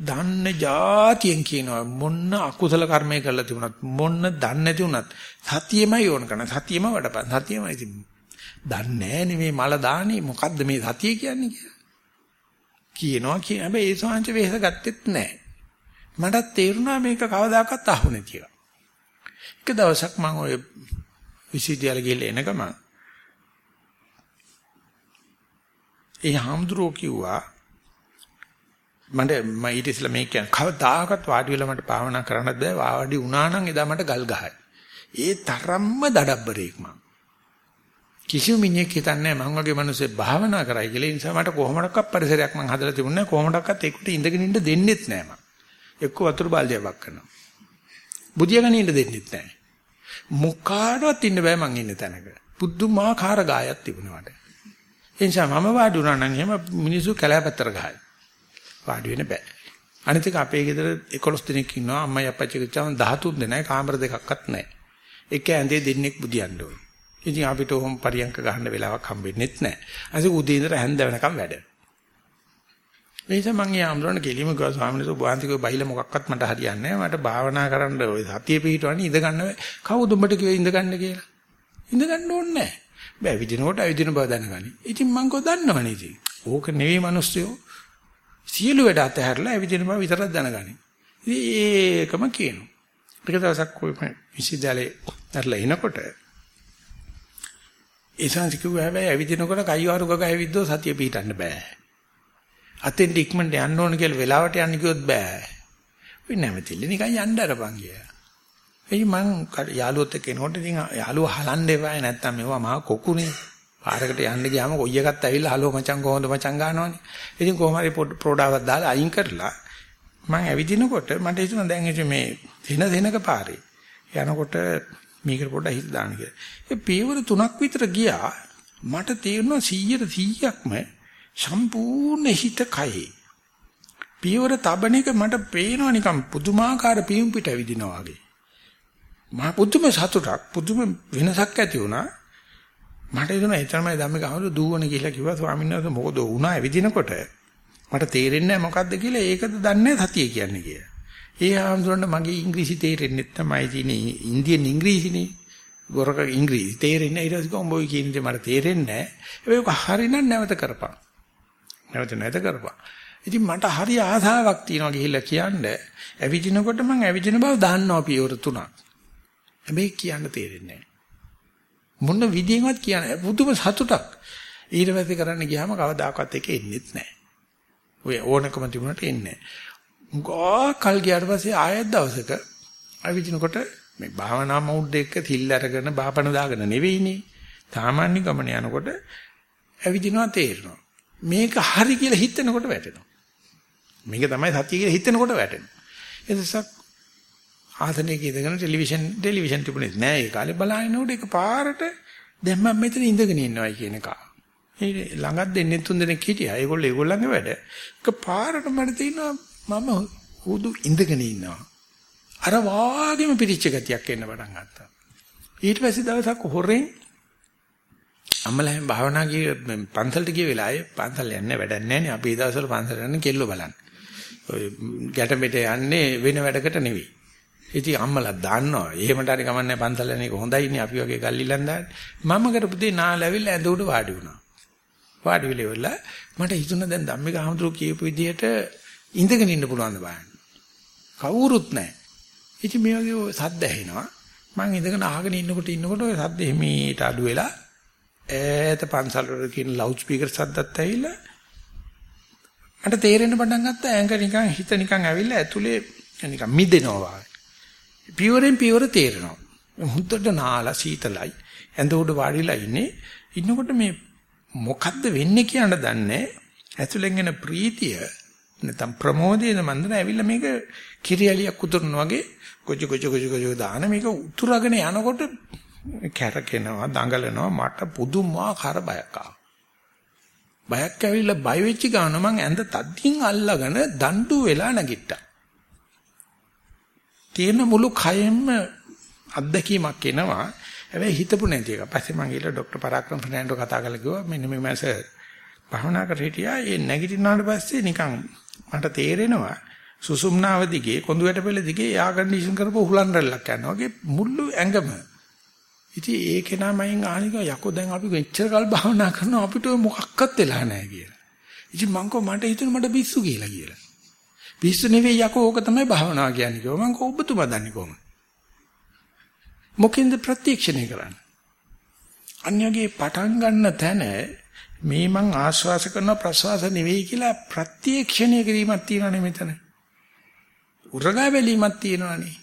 දන්න જાතියෙන් කියනවා මොන්න අකුසල කර්මය කරලා තිබුණත් මොන්න දන්නේ නැති වුණත් සතියෙමයි ඕන කරන සතියෙම වඩපන් සතියෙමයි ඉතින් දන්නේ නැහැ මේ මල දාන්නේ මොකද්ද මේ සතිය කියන්නේ කියලා? කියනවා කියන හැබැයි ඒ ශාංශ වෙහෙස ගත්තෙත් නැහැ මටත් තේරුණා මේක කවදාකවත් අහුනේ කියලා. එක දවසක් මම ඔය විශ්වවිද්‍යාලෙ ගිහලා එන ගමන් ඒ හාමුදුරුවෝ කිව්වා මට මම ඊට ඉස්සෙල්ලා මේක කියන කවදාකවත් වාඩි වෙලා මට භාවනා කරන්න බෑ. වාඩි වුණා නම් එදා මට ගල් ගහයි. ඒ තරම්ම දඩබ්බරේක් මං. කිසිම මිනිහෙක් හිතන්නේ මං වගේ මිනිස්සෙක් භාවනා කරයි කියලා. ඒ නිසා මට කොහොමඩක්වත් පරිසරයක් මං හදලා තිබුණේ නැහැ. කොහොමඩක්වත් ඒකට ඉඳගෙන ඉන්න දෙන්නෙත් නැහැ මං. එක්ක වතුර බාල්දියක් වක් කරනවා. බුදියාගෙන ඉන්න දෙන්නෙත් නැහැ. මොකාටවත් ඉන්න බෑ මං ඉන්න තැනක. පුදුමාකාර ගායක් තිබුණා මට. ඒ නිසා මම වාඩි වුණා නම් එහෙම මිනිස්සු කැලෑපැත්තට ගහයි. වාඩි වෙන්න බෑ. අනිත් එක අපේ ගෙදර 11 දෙනෙක් ඉන්නවා අම්මයි අප්පච්චි කිච්චාම 13 දෙනයි කාමර දෙකක්වත් නැහැ. එක ඇඳේ දෙන්නෙක් බුදියන්න ඕනේ. ඉතින් අපිට උඹ පරියන්ක ගන්න වෙලාවක් හම්බෙන්නෙත් නැහැ. අසි උදේ ඉඳලා හැන්ද වෙනකම් වැඩ. ඒ නිසා මම යාම්රණ කෙලිම ගියා ස්වාමීන් වහන්සේ වහන්සේගේ බයිල මොකක්වත් මට හරියන්නේ නැහැ. මට භාවනා කරන්න ඔය සතිය පිටවන්නේ ඉඳ ගන්න කවුද උඹට කිව්වේ ඉඳ ගන්න කියලා. ඉඳ ගන්න ඕනේ නැහැ. බෑ විදිනකොට අවිදින බව දැනගනි. ඉතින් මං කෝ දන්නවනේ ඉතින්. ඕක නෙවෙයි මිනිස්සුયો. සියලු වැඩ අතහැරලා අවිදින බව විතරක් දැනගනි. ඉතින් ඒකම කියනවා. ටික දවසක් කොයි විශ්වවිද්‍යාලේ ඇරලා එනකොට ඒ සංස්කෘතිය හැබැයි ඇවිදිනකොට කයිවාරු ගග ඇවිද්දෝ සතිය පිටින්න බෑ. අතෙන් ඉක්මනට යන්න ඕන කියලා වෙලාවට යන්න කිව්වොත් බෑ. ඔය නැමෙතිල්ල නිකන් යන්න අරපන් කියලා. එයි මං යාළුවොත් එක්ක එනකොට ඉතින් යාළුවා හලන්න එපායි නැත්තම් මේවා මහා කොකුනේ. පාරකට යන්න ගියාම කොයි එකත් ඇවිල්ලා හලෝ මචං කොහොමද මචං ගන්නවනේ. ඉතින් කොහොම හරි ප්‍රෝඩාවක් දාලා අයින් කරලා මං ඇවිදිනකොට මට හිතුණා දැන් ඉතින් මේ දින දිනක පාරේ යනකොට මේකට පොඩ්ඩක් හිත දාන්න කියලා. ඒ පියවර තුනක් විතර ගියා මට තේරුණා 100ට 100ක්ම සම්පූර්ණ හිත කයේ. පියවර තබන එක මට පේනවා නිකන් පුදුමාකාර පියුම් පිට ඇවිදිනවා වගේ. මා පුදුම සතුටක් පුදුම වෙනසක් ඇති වුණා. මට හිතුණා ඒ තමයි ධම්මික අහවලු දුවන කියලා කිව්වා ස්වාමීන් වහන්සේ මොකද වුණා ඇවිදිනකොට මට තේරෙන්නේ නැහැ මොකද්ද කියලා ඒකද දන්නේ සතිය කියන්නේ කියලා. ඒ ආම්සොන්න මගේ ඉංග්‍රීසි තේරෙන්නේ තමයි තියෙන්නේ ඉන්දියන් ඉංග්‍රීසිනේ. ගොරක ඉංග්‍රීසි තේරෙන්නේ ඊට පස්සේ කොම්බෝයි කියන දේ මට තේරෙන්නේ නැහැ. ඒක හරිනම් නැවත කරපන්. නැවත නැවත කරපන්. ඉතින් මට හරි ආසාවක් තියෙනවා ගිහිල්ලා කියන්න. ඇවිදිනකොට මම ඇවිදින බව දන්නවා පියවර තුනක්. හැබැයි කියන්න තේරෙන්නේ මොන විදියෙන්වත් කියන්නේ පුදුම සතුටක්. ඊට පස්සේ කරන්න ගියාම කවදාකවත් ඒක එන්නේ නැහැ. ඔය ඕනකම තිබුණාට එන්නේ නැහැ. ගෝ කල් ගියාට පස්සේ ආයෙත් දවසක අවිදිනකොට මේ භාවනා මෞඩ් එක තිල් අරගෙන බාපණ දාගෙන නෙවෙයිනේ. සාමාන්‍ය ගමන යනකොට ඇවිදිනවා තේරෙනවා. මේක හරි කියලා හිතනකොට වැටෙනවා. මේක තමයි සත්‍ය කියලා හිතනකොට වැටෙනවා. එතසක් ආසනයක ඉඳගෙන ටෙලිවිෂන් ටෙලිවිෂන් තිබුණේ නෑ ඒ කාලේ බලහිනකොට ඒක පාරට දැන් මම මෙතන ඉඳගෙන ඉන්නවයි කියන එක. ඒ ළඟත් දෙන්නේ තුන් දෙනෙක් හිටියා. ඒගොල්ලෝ ඒගොල්ලන්ගේ වැඩ. ඒක පාරට මට තියෙනවා මම හුදු ඉඳගෙන ඉන්නවා. අර වාගේම පිරිච්ච ගතියක් එන්න පටන් ගත්තා. ඊට පස්සේ දවසක් හොරෙන් අම්මලා භාවනා ගිය පන්සලට ගිය වෙලාවේ පන්සල් යන්නේ වැඩක් නැහැ නේ. අපි ඒ දවස්වල පන්සල යන්නේ කෙල්ල බලන්න. ඔය ගැටඹෙට යන්නේ වෙන වැඩකට නෙවෙයි. ඉතින් අම්මලා දන්නවා. එහෙමට හරි කමන්නේ පන්සල යන එක හොඳයිනේ අපි වගේ ගල්ලිලන් දාන්නේ. මම කරපු දේ නාලැවිල්ල ඇඳ උඩ වාඩි වුණා. වාඩි වෙලා මට හිතුණා දැන් ධම්මික හමුදුරු කියපු විදිහට ඉඳගෙන ඉන්න පුළුවන් ද බලන්න. කවුරුත් නැහැ. ඉතින් මේ වගේ සද්ද ඇහෙනවා. මම ඉඳගෙන අහගෙන ඉන්නකොට ඉන්නකොට ඔය සද්ද හිමීට අඩු වෙලා ඈත පන්සල් වල කියන ලවුඩ් ස්පීකර් සද්දත් ඇවිල්ලා මට තේරෙන්න පටන් ගත්තා ඇඟ නිකන් හිත නිකන් ඇවිල්ලා ඇතුලේ නිකන් මිදෙනවා වගේ. පියවරෙන් පියවර තේරෙනවා. හුද්දට නාලා සීතලයි. ඇඳ උඩ වාඩිලා ඉන්නේ. ඉන්නකොට මේ මොකද්ද වෙන්නේ කියන දන්නේ ඇතුලෙන් එන ප්‍රීතිය නැත්නම් ප්‍රමෝදයේ මන්දන ඇවිල්ලා මේක කිරියලියක් උතුරන වගේ කොච කොච කොච කොච දාන මේක උතුරගෙන යනකොට කැරකෙනවා දඟලනවා මට පුදුමාකාර බයක් ආවා. බයක් ඇවිල්ලා බය වෙච්ච ගමන් මං ඇඳ තද්දින් අල්ලගෙන දඬු වෙලා නැගිට්ටා. තියෙන මුළු කයෙන්ම අත්දැකීමක් එනවා. හැබැයි හිතපු නැති එක. පස්සේ මං ගිහලා ડોક્ટર පරාක්‍රම ෆර්නෑන්ඩෝ කතා කරලා කිව්වා මෙන්න මේ මාස භවනා කර හිටියා. ඒ නැගිටිනාට පස්සේ නිකන් මට තේරෙනවා සුසුම්නාව දිගේ කොඳු වැට පෙළ දිගේ එයා කන්ඩිෂන් කරපුව හුලන් රැල්ලක් යනවා වගේ මුළු ඇඟම ඉතින් ඒ කෙනා මයින් ආනික යකෝ දැන් අපි මෙච්චර කල් භාවනා කරනවා අපිට මොකක්වත් වෙලා නැහැ කියලා. ඉතින් මං කෝ මට හිතුනේ මට පිස්සු කියලා කියලා. පිස්සු නෙවෙයි යකෝ ඕක තමයි භාවනාව කියන්නේ කිව්වා. මං කෝ ඔබතුමා දන්නේ කොහොමද? මොකෙන්ද ප්‍රත්‍යක්ෂණය කරන්නේ? අන්‍යගේ පටන් ගන්න තැන මේ මං ආශ්වාස කරන ප්‍රශ්වාස නෙවෙයි කියලා ප්‍රත්‍යක්ෂණය කිරීමක් තියෙනනේ මෙතන. උරගා බැලීමක් තියෙනවානේ.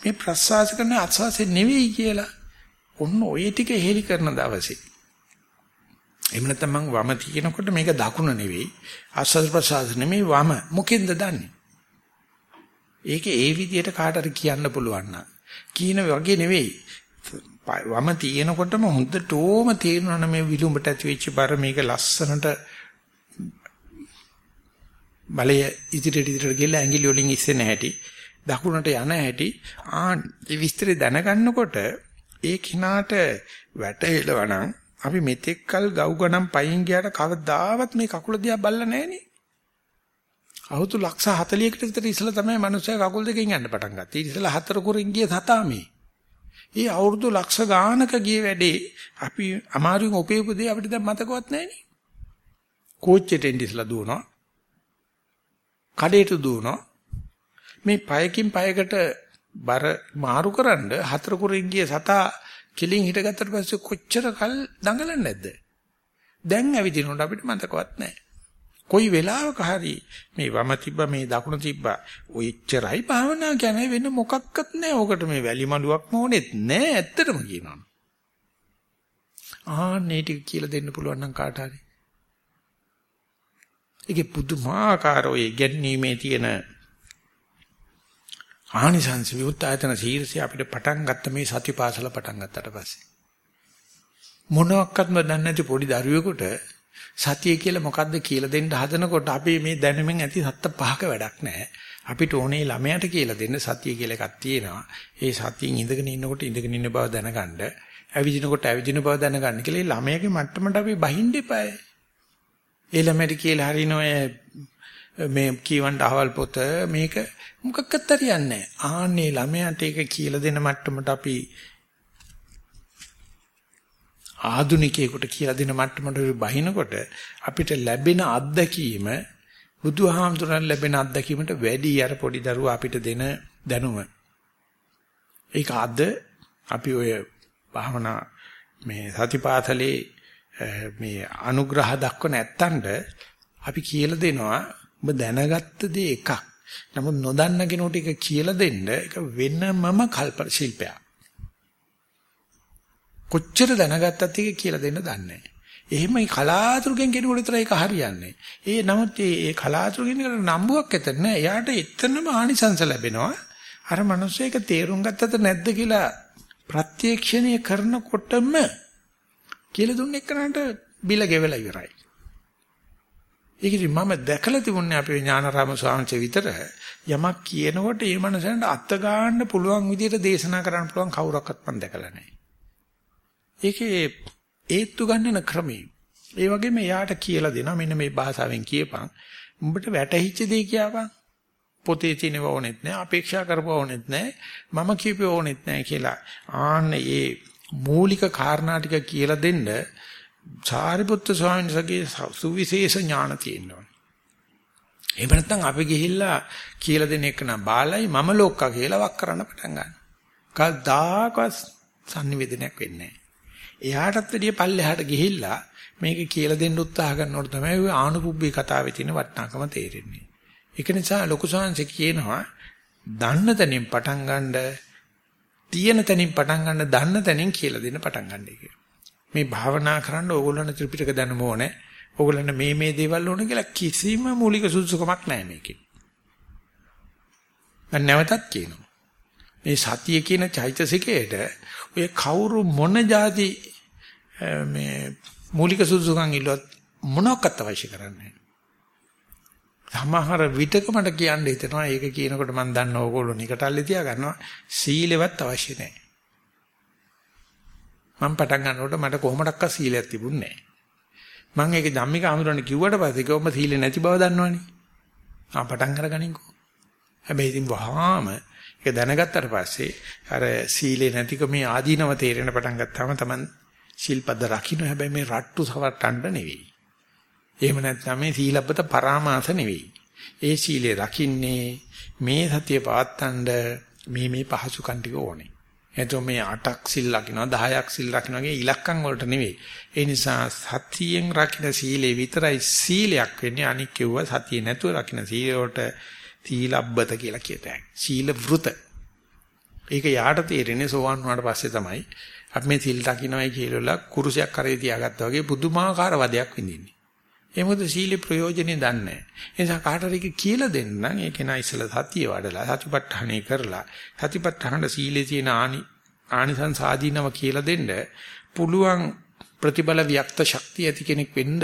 මේ ප්‍රශ්වාස කරන ආශ්වාසෙ නෙවෙයි කියලා. ඔන්න ඔය ටික හේලි කරන දවසේ. එහෙම නැත්නම් මං වම තියෙනකොට මේක දකුණ නෙවෙයි ආස්වාද ප්‍රසආස නෙමෙයි වම මොකෙන්ද දන්නේ? ඒක ඒ විදිහට කාටද කියන්න පුළුවන් නම් කීන වගේ නෙවෙයි වම තියෙනකොටම හොඳටම තේරෙනවා මේ විලුඹට ඇති වෙච්ච බර මේක ලස්සනට බලය ඉදිරියට ඉදිරියට ගිහලා ඇඟිලි වලින් ඉස්සෙන හැටි දකුණට යන හැටි ආ ඒ විස්තරය දැනගන්නකොට ඒ කිනාට වැටහෙලවනම් අපි මෙතෙක්කල් ගව් ගණන් පයින් ගියාට කවදාවත් මේ කකුල දිහා බල්ලා නැහනේ. අවුරුදු ලක්ෂ 40කට විතර ඉස්සලා තමයි මිනිස්සයා කකුල් දෙකෙන් යන්න පටන් ගත්තේ. ඊට ඉස්සලා හතර කුරින් ගිය සතා මේ. ඒ අවුරුදු ලක්ෂ ගානක ගිය වැඩේ අපි අමාරුවෙන් උපයපු දේ අපිට දැන් මතකවත් නැහනේ. කෝච්චියට එන්න ඉස්සලා දුවනවා. කඩේට දුවනවා. මේ පයකින් පයකට බර මාරුකරනද හතර කුරින් ගිය සතා කෙලින් හිටගත්තට පස්සේ කොච්චර කල් දඟලන්නේ නැද්ද? දැන් ඇවිදිනකොට අපිට මතකවත් නැහැ. කොයි වෙලාවක හරි මේ වම තිබ්බ මේ දකුණ තිබ්බ ඔයච්චරයි භාවනා කියන්නේ වෙන මොකක්වත් නැහැ. ඕකට මේ වැලි මඩුවක් මොනෙත් නැහැ ඇත්තටම කියනවා. ආන්නේ ටික කියලා දෙන්න පුළුවන් නම් කාට හරි. ඒකේ පුදුමාකාර ඔය ගැන්නීමේ තියෙන ආනිසංස විමුක්ත ආයතන සීරසිය අපිට පටන් ගත්ත මේ සතිපාසල පටන් ගත්තට පස්සේ මොනවත්ක්වත්ම දන්නේ නැති පොඩි දරුවෙකුට සතිය කියලා මොකද්ද කියලා දෙන්න හදනකොට අපි මේ දැනුමින් ඇති සත්ත පහක වැඩක් නැහැ. අපිට ඕනේ ළමයාට කියලා දෙන්න සතිය කියලා එකක් තියෙනවා. ඒ සතියෙන් ඉඳගෙන ඉන්නකොට ඉඳගෙන ඉන්න බව දැනගන්න, ඇවිදිනකොට ඇවිදින බව දැනගන්න කියලා ළමයාගේ මට්ටමට අපි බහින්න එපායි. ඒ ළමයට කියලා හරිනොය මේ කියවන්න අහවල් පොත මේක මොකක්වත් හරියන්නේ නැහැ. ආන්නේ ළමයාට ඒක කියලා දෙන මට්ටමට අපි ආදුනිකයෙකුට කියලා දෙන මට්ටමට බහිනකොට අපිට ලැබෙන අත්දැකීම බුදුහාමුදුරන් ලැබෙන අත්දැකීමට වැඩි අර පොඩි දරුවා අපිට දෙන දැනුම. ඒක අද අපි ඔය භාවනා මේ සතිපාසලේ මේ අනුග්‍රහ දක්වන නැත්තඳ අපි කියලා දෙනවා ඔබ දැනගත්ත දේ එකක්. නමුත් නොදන්න කෙනෙකුට ඒක කියලා දෙන්න ඒක වෙනමම කල්ප ශිල්පයක්. කොච්චර දැනගත්තත් ඒක කියලා දෙන්න දන්නේ නැහැ. එහෙමයි කලාතුරකින් කෙනෙකුට විතර ඒක හරියන්නේ. ඒ නමුත් ඒ කලාතුරකින් කෙනෙකුට නම්බුවක් ඇතර නෑ. එයාට එතනම ආනිසංස ලැබෙනවා. අර මිනිස්සු ඒක තේරුම් ගත්තද නැද්ද කියලා ප්‍රත්‍යක්ෂණය කරනකොටම කියලා දුන්න එකනට බිල ගෙවලා ඉවරයි. ඒකදි මම දැකලා තිබුණේ අපේ ඥානාරාම ස්වාමීන් විතර යමක් කියනකොට ඒ මනසට අත් ගන්න පුළුවන් විදිහට දේශනා කරන්න පුළුවන් කවුරක්වත් මම දැකලා නැහැ. ඒකේ ඒත්තු ගන්නන ක්‍රමේ. ඒ වගේම එයාට කියලා දෙනවා මෙන්න මේ භාෂාවෙන් කියපන්. උඹට වැටහිච්ච දේ කියපන්. පොතේ තියෙනව ඕනෙත් නෑ අපේක්ෂා කරපුව ඕනෙත් නෑ මම කියපුව ඕනෙත් නෑ කියලා. ආන්න ඒ මූලික කාරණා ටික කියලා දෙන්න සාරිපුත්‍ර ස්වාමීන් වහන්සේගේ සුවිශේෂ ඥාන තියෙනවා. එහෙම නැත්නම් අපි ගිහිල්ලා කියලා දෙන එක නම් බාලයි මම ලෝක්කා කියලා වක් කරන්න පටන් ගන්නවා. කවදාකවත් sannivedanayak වෙන්නේ නැහැ. එයාටත් වැඩිය පල්ලෙහාට ගිහිල්ලා මේක කියලා දෙන්න උත්සාහ කරනකොට තමයි ඔය ආනුපුබ්බී කතාවේ තියෙන වටිනාකම තේරෙන්නේ. ඒක නිසා ලොකු සංහසේ කියනවා දන්න තැනින් පටන් ගන්න තියෙන තැනින් පටන් ගන්න දන්න තැනින් කියලා දෙන්න පටන් ගන්න කියලා. මේ භාවනා කරන්න ඕගොල්ලන්ට ත්‍රිපිටක දැනුම ඕනේ. ඕගොල්ලන්ට මේ මේ දේවල් ඕනේ කියලා කිසිම මූලික සුදුසුකමක් නැහැ මේකේ. මම නැවතත් කියනවා. මේ සතිය කියන චෛතසිකයේට ඔය කවුරු මොන જાති මේ මූලික සුදුසුකම් ඉල්ලුවත් මොනක්වත් අවශ්‍ය කරන්නේ සමහර විටක මට කියන්න හිතෙනවා ඒක කියනකොට මම දන්න ඕගොල්ලෝ නිකටල්ලේ තියා ගන්නවා සීලෙවත් අවශ්‍ය නැහැ. මම පටන් ගන්නකොට මට කොහොමඩක්ක සීලයක් තිබුණේ නැහැ. මම ඒක ධම්මික අමුරණ කිව්වට පස්සේ කොහොම සීලෙ නැති බව දන්නවනේ. ආ පටන් අරගනින්කෝ. හැබැයි ඉතින් වහාම ඒක දැනගත්තට පස්සේ අර සීලේ නැතිකමේ ආදීනව තේරෙන පටන් ගත්තාම තමයි ශිල්පද රකින්න හැබැයි මේ රට්ටු සවට්ටන්න නෙවෙයි. එහෙම නැත්නම් මේ සීලබ්බත පරාමාස නෙවෙයි. ඒ සීලේ රකින්නේ මේ සතිය පවත්තන්න මේ මේ පහසුකම් ටික ඕනේ. එතකොට මේ 8ක් සිල් රකින්නවා 10ක් සිල් රකින්නවා වගේ ඉලක්කම් වලට නෙවෙයි. ඒ නිසා සතියෙන් රකින්න සීලේ විතරයි සීලයක් වෙන්නේ අනික් කිව්ව සතිය නැතුව රකින්න සීලේ වලට සීලබ්බත කියලා කියතයි. සීල වෘත. ඒක යාට තේරෙන්නේ සෝවන් වුණාට පස්සේ තමයි අපි මේ සිල් දකින්නයි කියලා කුරුසයක් කරේ තියාගත්තා වගේ පුදුමාකාර වදයක් විඳින්නේ. ඒ මොකද සීලේ ප්‍රයෝජනේ දන්නේ නැහැ. ඒ නිසා කාටරි කියලා දෙන්න නම් ඒක නා ඉස්සලා සතිය වඩලා සතිපට්ඨානේ කරලා සතිපට්ඨාන සීලේ තියෙන ආනි ආනිසංස ආදීනව කියලා දෙන්න පුළුවන් ප්‍රතිබල වික්ත ශක්තිය ඇති කෙනෙක් වෙන්න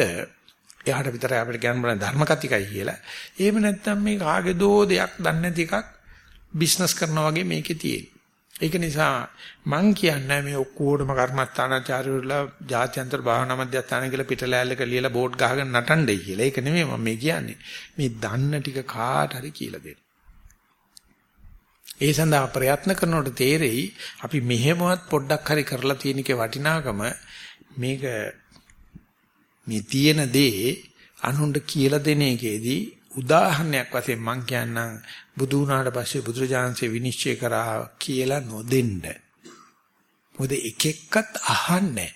එයාට විතරයි අපිට කියන්න බෑ ධර්ම කතිකයි කියලා. එහෙම නැත්නම් මේ කාගේ දෝ දෙයක් දන්නේ නැති එකක් බිස්නස් කරනවා වගේ මේකේ තියෙන. ඒක නිසා මං කියන්නේ මේ ඔක්කොටම කර්මස්ථානාචාර්යවරුලා ජාත්‍යන්තර භාවනා මධ්‍යස්ථාන කියලා පිටලෑල්ලක ලියලා බෝඩ් ගහගෙන නටන්නයි කියලා. ඒක නෙමෙයි මම මේ කියන්නේ. මේ දන්න ටික කාට හරි කියලා දෙන්න. ඒ සඳහා ප්‍රයත්න කරනකොට තේරෙයි අපි මෙහෙමවත් පොඩ්ඩක් හරි කරලා තියෙන එකේ වටිනාකම මේක මේ තියෙන දේ අනුන්ට කියලා දෙන එකේදී උදාහරණයක් වශයෙන් මම කියන්නම් බුදු වුණාට පස්සේ බුදුරජාණන්සේ විනිශ්චය කරා කියලා නොදෙන්න. මොකද එක එක්කත් අහන්නේ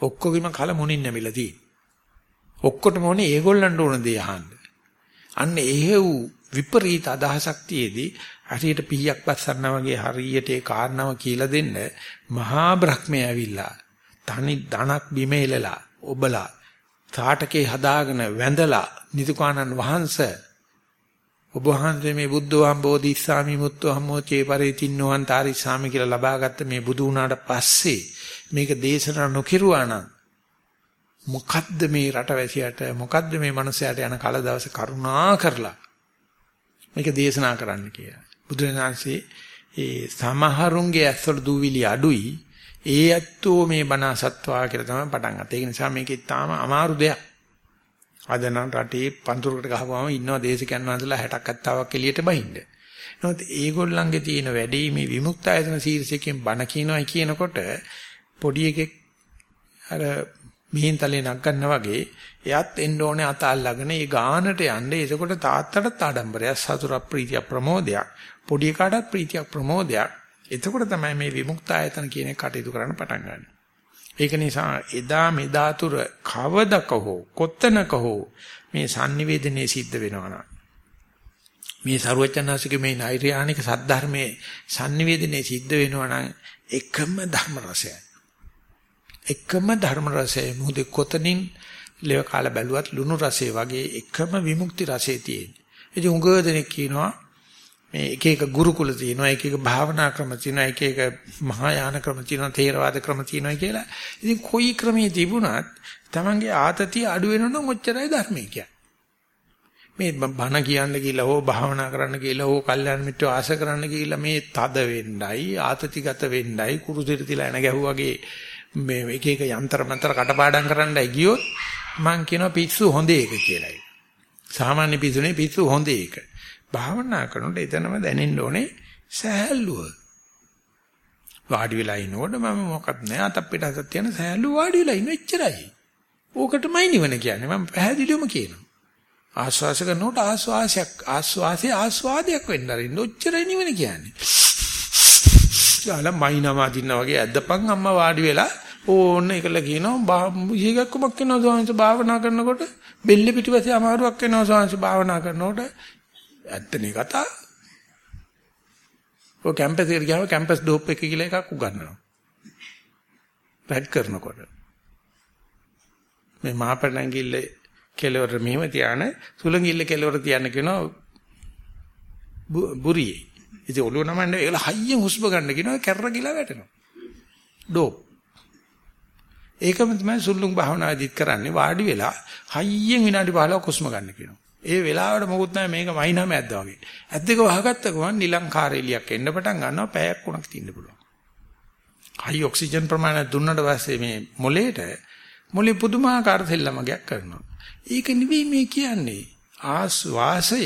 ඔක්කොගෙම කල මොනින් නැමිලා තියෙන්නේ. ඔක්කොටම ඕනේ ඒගොල්ලන්ට ඕන දේ අහන්න. අන්න එහෙව් විපරීත අදහසක් තියේදී හරියට පිහියක් බස්සන්නා වගේ හරියට ඒ කාරණාව කියලා දෙන්න මහා බ්‍රහ්මයා ඇවිල්ලා තනි ධනක් බිම එලලා ඔබලා තාටකේ හදාගෙන වැඳලා නිදුකානන් වහන්සේ ඔබ වහන්සේ මේ බුද්ධ වම්බෝධිස්සාමි මුත්තෝ චේපරිතින්නෝන් තාරිස්සාමි කියලා ලබාගත්ත මේ බුදු වුණාට පස්සේ මේක දේශනා නොකිරුවා නම් මොකද්ද මේ රටවැසියට මොකද්ද මේ මනුස්සයාට යන කල දවස කරුණා කරලා මේක දේශනා කරන්න කියලා. බුදුරජාණන්සේ ඒ සමහරුන්ගේ ඇස්වල දූවිලි අඩුයි ඒ ඇත්තෝ මේ බණ සත්වා කියලා තමයි පටන් ගත්තේ. ඒ නිසා මේක ඉතාම අමාරු දෙයක්. අද නම් රටේ පන්තුරකට ගහපුවම ඉන්නවා දේශකයන් වහන්සේලා 60ක් 70ක් එළියට බහින්න. නමුත් ඒගොල්ලන්ගේ තියෙන වැඩේ මේ විමුක්ත ආයතන ශීර්ෂයෙන් බණ කියනවායි කියනකොට පොඩි එකෙක් අර මිහින්තලේ නගන්න වගේ එයත් එන්න ඕනේ අත අල්ලගෙන ඒ ගානට යන්නේ එතකොට තාත්තටත් ආඩම්බරයක් සතුටක් ප්‍රීතියක් ප්‍රමෝදයක් පොඩි එකාටත් ප්‍රීතියක් ප්‍රමෝදයක් එතකොට තමයි මේ විමුක්ත ආයතන කියන එක කටයුතු කරන්න පටන් ගන්න. ඒක නිසා එදා මෙදා තුර කවදක හෝ කොත්තනක හෝ මේ sannivedanaye සිද්ධ වෙනවා මේ ਸਰුවචනාසික මේ නෛර්යානික සද්ධර්මයේ sannivedanaye සිද්ධ වෙනවා නම් එකම ධර්ම රසයයි. එකම ධර්ම රසය මොහොතේ කොතනින් ලේව කාලා බැලුවත් ලුණු රසය වගේ එකම විමුක්ති රසය තියෙන. ඉතින් උඟ දෙනෙක් කියනවා මේ එක එක ගුරුකුල තියෙනවා එක එක භාවනා ක්‍රම තියෙනවා එක එක මහායාන ක්‍රම තියෙනවා තේරවාද ක්‍රම තියෙනවා කියලා. ඉතින් කොයි ක්‍රමයේ තිබුණත් Tamange ආතතිය අඩු වෙනවනම් ඔච්චරයි ධර්මයේ කියන්නේ. මේ බණ කියන්න කියලා හෝ භාවනා කරන්න කියලා හෝ කල්යාණ මිත්‍ර ආශ කරන්න කියලා මේ තද වෙන්නයි ආතතිගත වෙන්නයි කුරුසිර තිලා එන ගැහුවාගේ මේ එක එක යන්ත්‍ර මන්ත්‍ර කටපාඩම් කරන්නයි ගියොත් මං කියනවා පිස්සු හොඳ එක කියලායි. සාමාන්‍ය පිස්සුනේ පිස්සු හොඳ එක. භාවනා කරනකොට එතනම දැනෙන්න ඕනේ සහැල්ලුව. වාඩි වෙලා ඉනකොට මම මොකක්ද නෑ අතක් පිට අතක් තියන සහැල්ලුව වාඩි වෙලා ඉන්න එච්චරයි. ඕකටමයි නිවන කියන්නේ මම පැහැදිලිවම කියනවා. ආස්වාස කරනකොට ආස්වාසයක් ආස්වාසේ ආස්වාදයක් වෙන්න අරින්න ඔච්චරයි නිවන කියන්නේ. යාලා මයින්ම අදින්න වගේ ඇද්දපන් අම්මා වාඩි වෙලා ඕන්න ඒකල කියනවා ඊගක්කමක් වෙනවා ස්වාමීන් භාවනා කරනකොට බෙල්ල පිටිපස්සේ අමාරුවක් වෙනවා ස්වාමීන් භාවනා කරනකොට ඇත්තනේ කතා ඔය කැම්පස් එකට ගියාම කැම්පස් ඩෝප් එක කියලා එකක් උගන්වනවා පැඩ් කරනකොට මේ මහපැලංගිල්ල කෙලවර මෙහෙම තියාන සුලංගිල්ල කෙලවර තියන්න කියනවා බුරියේ ඉතින් ඔළුව නමන්න ඒලා හයියෙන් හුස්ම ගන්න කියනවා කැරර ගිලා වැටෙනවා. ඩෝප්. ඒකම තමයි සුල්ලුම් භාවනාදිත් කරන්නේ වාඩි වෙලා හයියෙන් විනාඩි 15ක් හුස්ම ගන්න කියනවා. ඒ වෙලාවට මොකුත් නැහැ මේක වයින්හම ඇද්දා වගේ. ඇද්දක වහගත්ත ගමන් නිලංකාර එලියක් එන්න පටන් ගන්නවා පැයක් වුණක් තින්න පුළුවන්. හයි ඔක්සිජන් ප්‍රමාණය දුන්නට පස්සේ මේ මොලේට මොලේ පුදුමාකාර සෙල්ලමක් කරනවා. ඒක නෙවෙයි මේ කියන්නේ. ආස්වාසය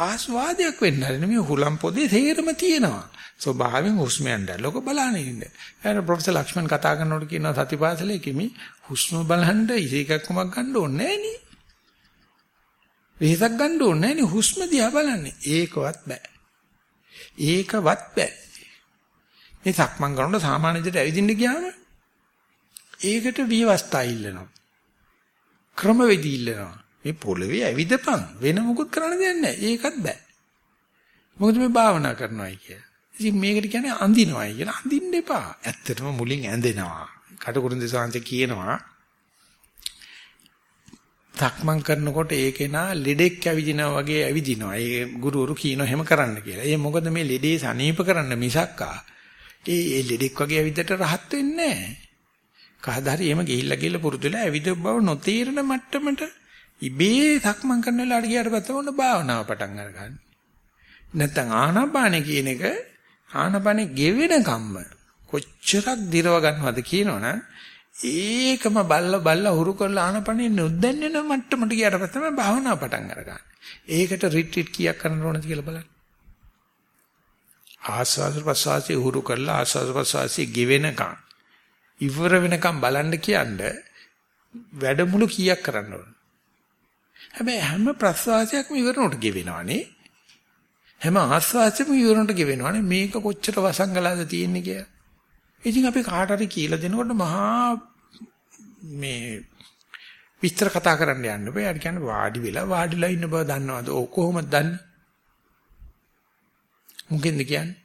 ආස්වාදයක් වෙන්න හරි නෙමෙයි හුලම් පොදේ තේරම තියෙනවා. ස්වභාවයෙන් හුස්ම යන්න ලොක බලන්න ඉන්න. අර ප්‍රොෆෙසර් ලක්ෂ්මන් කතා කරනකොට කියනවා සතිපාසලේ කිමි හුස්ම බලන්න ඉසේකක්කමක් ගන්න ඕනේ නෑනේ. වෙහසක් ගන්න ඕනේ නෑනේ හුස්ම දිහා බලන්නේ. ඒකවත් බෑ. ඒකවත් බෑ. මේ සක්මන් කරනකොට සාමාන්‍ය විදිහට ඇවිදින්න ගියාම ඒකට විවස්ථා ඉල්ලනවා. ක්‍රමවේදී ඉල්ලනවා. මේ පොළවේ ඇවිදපන් වෙන මොකුත් කරන්න දෙයක් නැහැ. ඒකත් බෑ. මොකද මේ භාවනා කරනවායි කිය. ඉතින් මේකට කියන්නේ අඳිනවායි කියලා. අඳින්න එපා. ඇත්තටම මුලින් ඇඳෙනවා. කටුකුරුන් දෙසාන්ත කියනවා. තක්මන් කරනකොට ඒකේ නා ලෙඩෙක් ඇවිදිනා වගේ ඇවිදිනවා. ඒ ගුරුවරු කියනවා එහෙම කරන්න කියලා. ඒ මොකද මේ ලෙඩේ සනීප කරන්න මිසක්කා. ඒ ඒ ලෙඩෙක් වගේ ඇවිදට රහත් වෙන්නේ නැහැ. කහදා හරි එහෙම ගිහිල්ලා ගිහිල්ලා පුරුදු වෙලා ඇවිද බව නොතේරෙන මට්ටමට ඉබේ සක්මන් කරන වෙලාවට ගියාට පස්සේ මොන භාවනාව පටන් අරගන්න. නැත්තම් ආනාපාන කියන එක ආනාපානේ ගෙවෙන කම්ම කොච්චරක් දිරව ගන්නවද කියනවනම් ඒකම බල්ල බල්ල හුරු කරලා ආනාපානේ නොදැන්නෙන මට්ටමට ගියාට පස්සේ තමයි භාවනාව පටන් අරගන්න. ඒකට රිට්‍රීට් කීයක් කරන්න ඕනද කියලා බලන්න. ආස්වාද ප්‍රසවාසී හුරු කරලා ආස්වාද ප්‍රසවාසී ගෙවෙනකම් ඉවර වෙනකම් බලන්න කියන්නේ වැඩමුළු කීයක් කරන්න ඕන. හැබැයි හැම ප්‍රස්වාසයක්ම ඉවරනට ගෙවෙනවනේ. හැම ආස්වාසයක්ම ඉවරනට ගෙවෙනවනේ. මේක කොච්චර වසංගලාද තියෙන්නේ කියලා. ඉතින් අපි කාට හරි කියලා දෙනකොට මහා මේ විස්තර කතා කරන්න යන්න බෑ. අර කියන්නේ වාඩි වෙලා වාඩිලා ඉන්න බව දන්නවද? ඔව් කොහොමද දන්නේ? මොකෙන්ද කියන්නේ?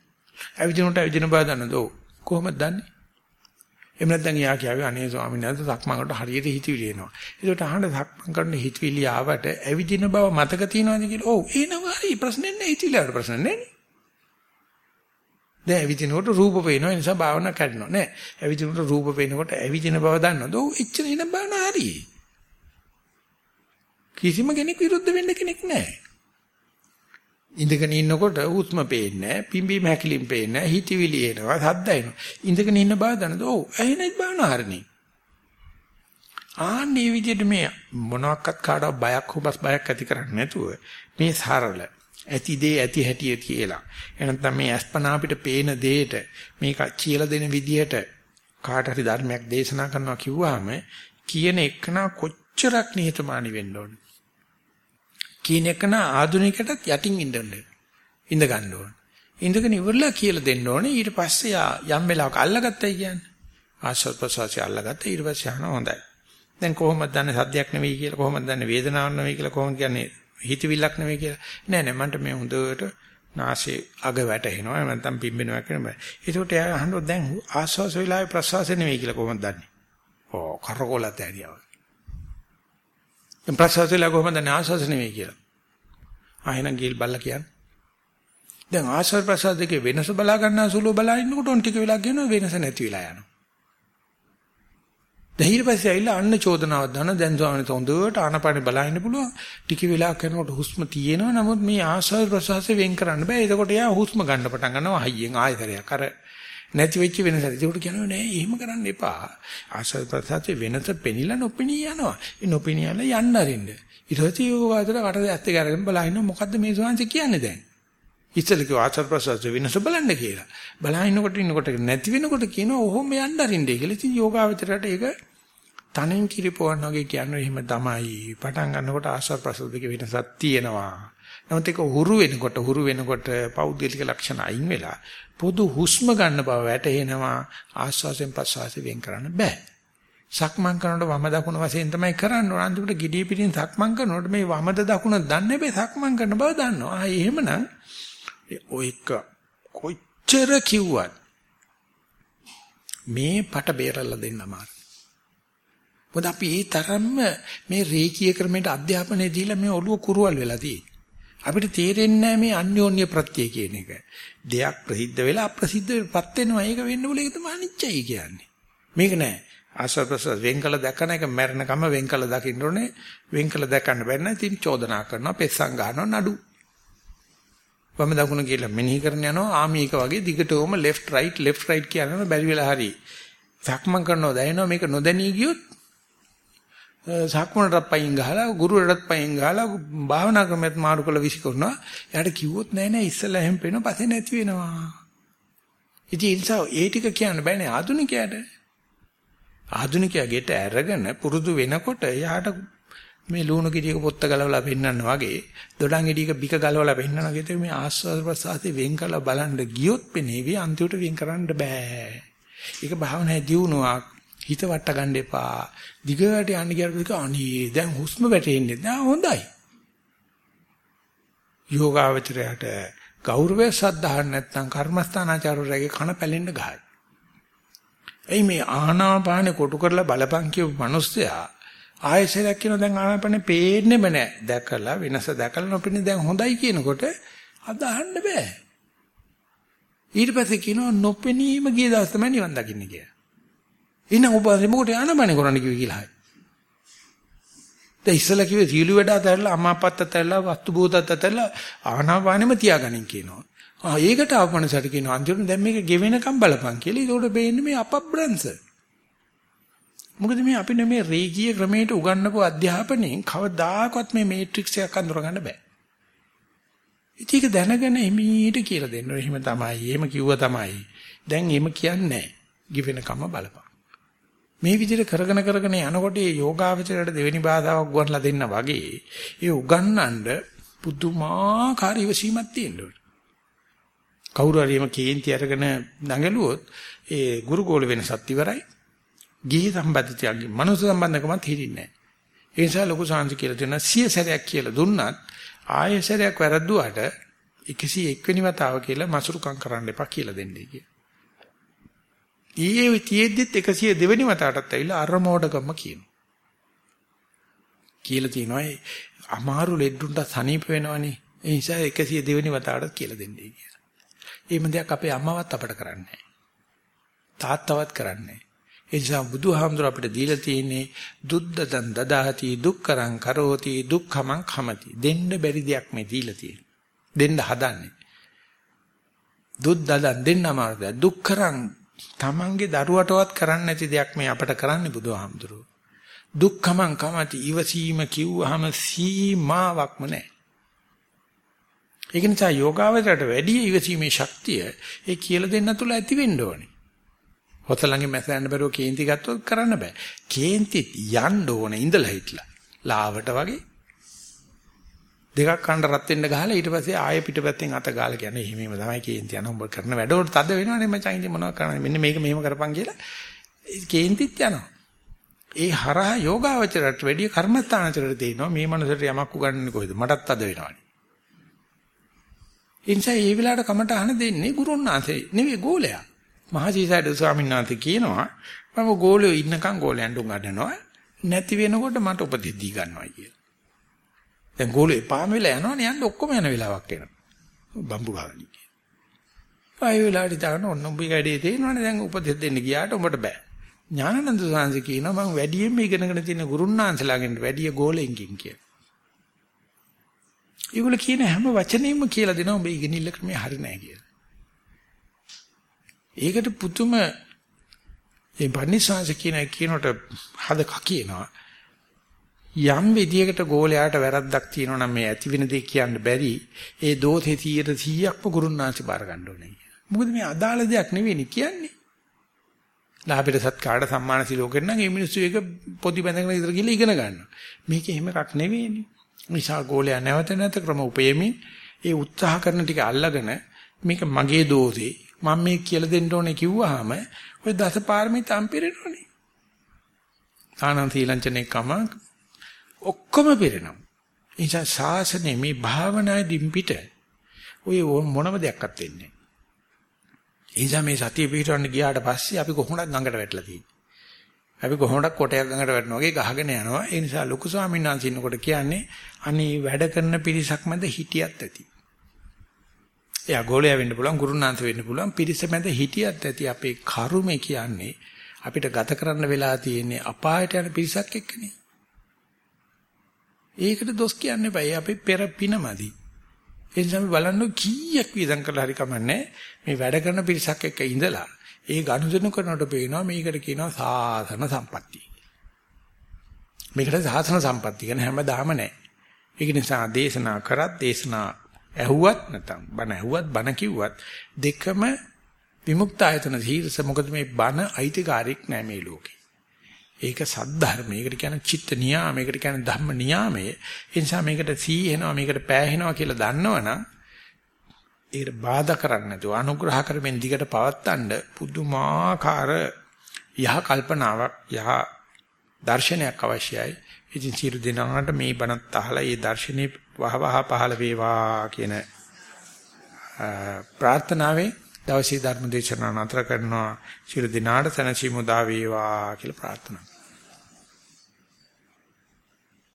ඇවිදිනකොට ඇවිදින බව දන්නවද? ඔව් කොහොමද දන්නේ? එහෙම නැත්නම් යා කියාවේ අනේ ස්වාමීන් වහන්සේ සක්මන් කරනකොට හරියට හිතවිලි එනවා. ඒකට අහන්න සක්මන් කරන හිතවිලි ආවට ඇවිදින බව මතක තියනවාද කියලා. ඔව් එනවා හරි ප්‍රශ්නේ නැහැ හිතවිලි වල ප්‍රශ්න නැහැ. දැන් ඇවිදිනකොට රූප පේනවා ඒ නිසා භාවනා කරනවා නෑ. ඇවිදිනකොට රූප පේනකොට ඇවිදින බව දන්නවද? ඔව් එච්චර ඉන භාවනා හරියි. කිසිම කෙනෙක් විරුද්ධ වෙන්න කෙනෙක් නෑ. ඉඳගෙන ඉන්නකොට හුස්ම පේන්නේ නැහැ, පිම්බීම හැකිලිම් පේන්නේ නැහැ, හිතවිලි එනවා, සද්ද එනවා. ඉඳගෙන ඉන්න බව දන්නද? ඔව්, ඇහෙනෙත් භාවනා හරිනේ. ආන්නේ විදිහට මේ මොනවාක්වත් කාටවත් බයක් හොබස් බයක් ඇති කරන්නේ නැතුව මේ සරල ඇති දේ ඇති හැටිය කියලා. එහෙනම් මේ අස්පනා අපිට පේන දෙයට මේක කියලා දෙන විදිහට කාට හරි ධර්මයක් දේශනා කරනවා කිව්වහම කියන එකන කොච්චරක් නිහතමානී වෙන්න ඕන. කියන එකන ආධුනිකයටත් යටින් ඉඳන්න ඉඳ ගන්න ඕන. ඉඳගෙන ඉවරලා කියලා දෙන්න ඕනේ ඊට පස්සේ යම් වෙලාවක අල්ලගත්තයි කියන්නේ. ආශ්‍රව ප්‍රසවාසය අල්ලගත්තා ඊට පස්සේ අහන හොඳයි. දැන් කොහොමද දන්නේ සද්දයක් නෙවෙයි කියලා කොහොමද දන්නේ වේදනාවක් නෙවෙයි කියලා කොහොමද කියන්නේ හිතවිල්ලක් නෙවෙයි කියලා. නෑ නෑ මන්ට මේ හොඳට නාසයේ අග වැටෙනවා නැත්නම් පිම්බෙනවා කියනවා ඒකට එයා අහනවා දැන් ආස්වාස වෙලාවේ ප්‍රසවාස නෙවෙයි කියලා කොහොමද දන්නේ? ඕ කරකොලත් ඇරියව දැන් ප්‍රසවාස වෙලාව කොහොමද දන්නේ? ආස්වාස නෙවෙයි කියලා. ආයෙනම් ගිල් බල්ලා කියන්නේ. දැන් ආස්වාද ප්‍රසවාස දෙකේ වෙනස බලා ගන්න සුළු බලා ඉන්නකොට ඔන් ටික වෙලා කියනවා වෙනස නැති වෙලා යනවා. දැන් ඊට පස්සේ ඇවිල්ලා අන්න චෝදනාවක් දාන දැන් ස්වාමීන් හොඳට ආනපානෙ බලන්න පුළුවන් ටික වෙලා කරනකොට හුස්ම තියෙනවා නමුත් මේ ආශ්වාස ප්‍රශ්වාසය වෙන් කරන්න බෑ එතකොට එයා හුස්ම ගන්න පටන් ගන්නවා හයියෙන් ආයතරයක් අර නැති වෙච්ච වෙනස. ඒකට කියනවා නෑ එහෙම කරන්න එපා. ආශ්වාස ප්‍රශ්වාසයේ වෙනස පෙනිලා නොපෙනී යනවා. ඒ නොපෙනී යන යන්න අරින්න. ඊට පස්සේ යෝගාවතර කටද ඇත්ත ගාගෙන බලහින්න මොකද්ද මේ ස්වාමීන් කියන්නේ දැන්? ඉස්සෙල්ල කිව්වා ආශ්වාස ප්‍රශ්වාස වෙනස බලන්න කියලා. බලහින්නකොට ඉන්නකොට නැති වෙනකොට කියනවා ඔහොම යන්න අරින්නේ කියලා. ඉතින් යෝගාවචරයට ඒක තනෙන් කිරිපොවන් වගේ කියන්නේ එහෙම තමයි. පටන් ගන්නකොට ආශ්වාස ප්‍රශ්වාස දෙක වෙනසක් තියෙනවා. නමුත් ඒක හුරු වෙනකොට හුරු වෙනකොට පෞද්ගලික ලක්ෂණ අයින් වෙලා පොදු හුස්ම ගන්න බව වැටහෙනවා ආශ්වාසයෙන් ප්‍රශ්වාසයෙන් වෙන් කරන්න බෑ. සක්මන් කරනකොට වම දකුණ වශයෙන් තමයි කරන්න ඕන. අන්තිමට gediy පිටින් සක්මන් කරනකොට මේ වමද දකුණ දන්නේ බෑ සක්මන් කරන බව දන්නවා. ආ එහෙමනම් ඔය එක කොච්චර කිව්වත් මේ පට බේරලා දෙන්න අමාරු. මොකද අපි ඒ තරම්ම මේ රේකී ක්‍රමයට අධ්‍යාපනය දීලා මේ ඔළුව කුරුවල් වෙලා තියෙන්නේ. අපිට තේරෙන්නේ මේ අන්‍යෝන්‍ය ප්‍රත්‍ය කියන එක. දෙයක් ප්‍රසිද්ධ වෙලා අප්‍රසිද්ධ වෙපත් වෙනවා. ඒක වෙන්න ඕනේ ඒක තමයි අනිච්චයි කියන්නේ. මේක නෑ. ආශ්‍රප්‍රස වෙන්කල දැකන එක මැරෙනකම වෙන්කල දකින්න ඕනේ. වෙන්කල දැකන්න බැන්න ඉතින් චෝදනා කරනවා, පෙස්සම් ගන්නවා නඩු. වම දකුණ කියලා මෙනෙහි කරන යනවා ආමීක වගේ දිගටම left right left right කියනම බැරි වෙලා හරි. සක්මන් කරනවා දැනෙනවා මේක නොදැනී ගියොත් සක්මනටත් පයින් ගහලා ගුරුවරටත් පයින් ගහලා භාවනා ක්‍රමයක් මාරු කළ විසිකරනවා. එයාට කිව්වොත් නෑ නෑ ඉස්සලා එහෙම පේනවා පස්සේ නැති වෙනවා. ඉතින් ඒ නිසා ඒ ටික කියන්න බෑනේ ආදුනිකයාට. ආදුනිකයා ගෙට අරගෙන පුරුදු වෙනකොට එයාට මේ ලුණු කිරියක පොත්ත ගලවලා පෙන්නන්න වගේ දොඩම් ගෙඩියක බික ගලවලා පෙන්නන ගෙතේ මේ ආස්වාද ප්‍රසආතේ වෙන් කළා බලන්න ගියොත් පෙනේවි අන්තිමට වෙන් කරන්න බෑ. ඒක භාවනාවේ දියුණුවක්. හිත වට ගන්න එපා. දිගට යන්න ගියපිට අනේ දැන් හුස්ම වැටෙන්නේ නැහැ. හොඳයි. යෝගාවචරයට ගෞරවය සද්ධාහන් නැත්නම් කර්මස්ථානාචාරවලගේ කන පැලෙන්න ගහයි. එයි මේ ආනාපානෙ කොටු කරලා බලපං කියපු මිනිස්සයා ආයෙසරයක් කියන දැන් ආනාපානෙ පේන්නෙම නැහැ. දැකලා වෙනස දැකලා නොපෙන්නේ දැන් හොඳයි කියනකොට අදහන්න බෑ. ඊට පස්සේ කියනවා නොපෙනීම ගිය දවස් තමයි නිවන් දකින්නේ කියලා. එහෙනම් ඔබ මොකටද ආනමනේ කරන්න කිව්වේ කියලා හරි. දැන් ඉස්සලා කිව්වේ සීළු වැඩ අතහැරලා අම්මා අප්පත් අතහැරලා වස්තු භූතත් අතහැරලා ආනාපානෙම තියාගනින් කියනවා. ආ ඒකට ආපමණසට කියනවා අන්තිමට දැන් මේක ගෙවෙනකම් බලපන් කියලා. ඒකට බේන්නේ මේ අපබ්‍රංශ. මොකද මේ අපිට මේ රේගීය ක්‍රමයට උගන්වපු අධ්‍යාපනයෙන් කවදාකවත් මේ මේට්‍රික්ස් එකක් අඳුරගන්න බෑ. ඒක දැනගෙන එමීට කියලා දෙන්න. එහෙම තමයි. එහෙම කිව්වා තමයි. දැන් එහෙම කියන්නේ නැහැ. ගෙවෙනකම බලපන්. මේ විදිහට කරගෙන කරගෙන යනකොට මේ යෝගාවචරයට දෙවෙනි බාධාවක් උගන්ලා දෙන්න වගේ ඒ උගන්නන්න පුදුමාකාර ඉවසීමක් තියෙන්න ඕනේ. කවුරු හරි එම කේන්ති අරගෙන දඟලුවොත් ඒ ගුරුගෝල වෙනසත් ඉවරයි. ගිහි සම්බන්ධතියක් මනුස්ස සම්බන්ධකමත් හිරින්නේ නැහැ. ඒ නිසා ලොකු සාංශ කියලා දෙන සිය සැරයක් කියලා දුන්නත් ආයෙ සැරයක් වැරද්දුවාට 101 වෙනි වතාව කියලා මසුරුකම් කරන්න එපා කියලා දෙන්නේ කියලා. ඊයේ තියෙද්දිත් 102 වෙනි වතාවටත් ඇවිල්ලා අර මොඩකම කියනවා. කියලා තියෙනවා ඒ අමාරු ලෙඩුන්ට සනීප වෙනවනේ. ඒ නිසා 102 වෙනි වතාවටත් කියලා දෙන්නේ කියලා. එහෙම දෙයක් අපේ අම්මවත් අපට කරන්නේ නැහැ. තාත්තවත් කරන්නේ නැහැ. ඒ නිසා බුදුහාමුදුර අපිට දීලා තියෙන්නේ දුද්දතන් දදාති දුක්කරං කරෝති දුක්ඛමං khමති. දෙන්න බැරි දෙයක් මේ දීලා තියෙන්නේ. දෙන්න හදන්නේ. දුද්දදන් දෙන්න අමාරුද? දුක්කරං තමන්ගේ දරුවටවත් කරන්න නැති දෙයක් මේ අපට කරන්නේ බුදුහාමුදුරුවෝ. දුක්ඛමං කමති ඉවසීම කිව්වහම සීමාවක්ම නැහැ. ඒක නිසා යෝගාවචරයට වැඩි ඉවසීමේ ශක්තිය ඒ කියලා දෙන්න තුල ඇති වෙන්න ඕනේ. හොත ළඟින් මැසෙන්න බැරුව කේන්ති ගත්තොත් කරන්න බෑ. කේන්තිත් යන්න ඕනේ ඉඳලා හිටලා. ලාවට වගේ දෙකක් කන්න රත් වෙන්න ගහලා ඊට පස්සේ ආයෙ පිටපැත්තෙන් අත ගාලා කියන්නේ එහෙම එහෙම තමයි කේන්ති යන උඹ කරන වැඩවලට තද වෙනවනේ මචං ඉතින් මොනවද කරන්නේ? මෙන්න මේක මෙහෙම කරපන් කියලා කේන්තිත් යනවා. ඒ හරහා යෝගාවචරයට වැඩි කර්මස්ථානචරයට දෙනවා. මේ මනසට යමක් උගන්වන්නේ කොහෙද? මටත් තද වෙනවනේ. ඉන්සයි ඒ වෙලාවට කමට අහන දෙන්නේ ගුරුන්නාන්සේ නෙවෙයි ගෝලයා. මහසීසයිඩ් ස්වාමීන් වහන්සේ කියනවා මම ගෝලියෝ ඉන්නකම් ගෝලයන්ට උගන්වනවා නැති වෙනකොට මට උපදෙස් දී ගන්නවා කියලා. දැන් ගෝලේ පාම වෙලා යනවනේ යන්න ඔක්කොම යන වෙලාවක් එනවා. බම්බු ගාවනි කියන. ආයෙ වෙලාවට දාන ඔන්න උඹේ වැඩේ තේනවනේ දැන් උපදෙස් දෙන්න ගියාට උඹට බෑ. ඥානানন্দ සාංශ කියනවා මම වැඩියෙන්ම ඉගෙනගෙන තියෙන ගුරුන්නාන්සලාගෙන් වැඩිය ගෝලෙන්කින් කියන. ඒගොල්ල කියන හැම වචනෙම කියලා දෙනවා උඹේ ඉගෙනිල්ල ක්‍රමය හරි නෑ කියලා. ඒකට පුතුම ඒ බණ්ඩිසාංශ කියන කියනට හදක කියනවා. යම් විදියකට ගෝලයාට වැරද්දක් තියෙනවා නම් මේ ඇති වෙන දේ කියන්න බැරි ඒ දෝෂේ 100%ක්ම ගුරුන්නාංශ බාර ගන්න ඕනේ. මොකද මේ අදාළ දෙයක් නෙවෙයි කියන්නේ. ලාභයට සත්කාරට සම්මාන සිලෝකෙන් නම් මේ මිනිස්සු ඒක පොඩි බැඳගෙන ඉතර ගිහලා ඉගෙන ගන්නවා. මේක එහෙම එකක් නෙවෙයිනේ. නිසා ගෝලයා නැවත නැවත ක්‍රම උපයමින් ඒ උත්සාහ කරන ටික අල්ලගෙන මේක මගේ දෝෂේ මම මේ කියලා දෙන්න ඕනේ කිව්වහම ඔය දසපාරමිතාම් පිරෙනවනේ. ආනන්ද සීලංචනේ කම ඔක්කොම පිරෙනවා. ඒ නිසා සාසනේ මේ භාවනාදී පිට ඔය මොනම දෙයක්වත් වෙන්නේ නැහැ. ඒ නිසා මේ සතිය පිටවන්න ගියාට පස්සේ අපි කොහොමද ගඟට වැටලා තියෙන්නේ. අපි කොහොමද කොටයක් ගඟට වැටෙනවා වගේ ගහගෙන යනවා. ඒ නිසා ලොකු ස්වාමීන් වහන්සේ ඉන්නකොට කියන්නේ අනේ වැඩ කරන පිරිසක් මැද හිටියත් ඇති. එයා ගෝලයා වෙන්න පුළුවන්, ගුරුනාන්ත වෙන්න පුළුවන්, පිරිස මැද හිටියත් ඇති. අපේ කර්මය කියන්නේ අපිට ගත කරන්න වෙලා තියෙන්නේ අපායට යන පිරිසක් එක්කනේ. ඒකට දොස් කියන්න එපා. ඒ අපේ පෙර පිනමදි. ඒ නිසා අපි බලන්න කීයක් වියදම් කළා හරි කමන්නේ. මේ වැඩ කරන පිරිසක් එක්ක ඉඳලා ඒ ගනුදෙනු කරනකොට පේනවා මේකට කියනවා සාසන සම්පatti. මේකට සාසන සම්පatti කියන හැමදාම නැහැ. ඒක නිසා දේශනා කරත් දේශනා ඇහුවත් නැත්නම් බණ ඇහුවත් බණ කිව්වත් දෙකම විමුක්ත ආයතන සීරස මොකද මේ බණ අයිතිකාරයක් නැහැ මේ ලෝකේ. ඒක සද්ධර්ම. මේකට කියන්නේ චිත්ත නියාම. මේකට කියන්නේ ධම්ම නියාමය. ඒ නිසා මේකට සීහෙනවා මේකට පෑහෙනවා කියලා දන්නවනම් ඒකට බාධා කරන්නේ නැතුව අනුග්‍රහ කරමින් දිගට පවත්තන්න පුදුමාකාර යහ කල්පනාවක් යහ දර්ශනයක් අවශ්‍යයි. ඉතින් සියලු දෙනාට මේ බණත් අහලා ඒ දර්ශනේ වහවහ පහළ වේවා කියන ප්‍රාර්ථනාවෙන් දවසේ ධර්ම දේශනාව නතර කරනවා. සියලු දෙනාට සැනසීම උදා වේවා කියලා ප්‍රාර්ථනා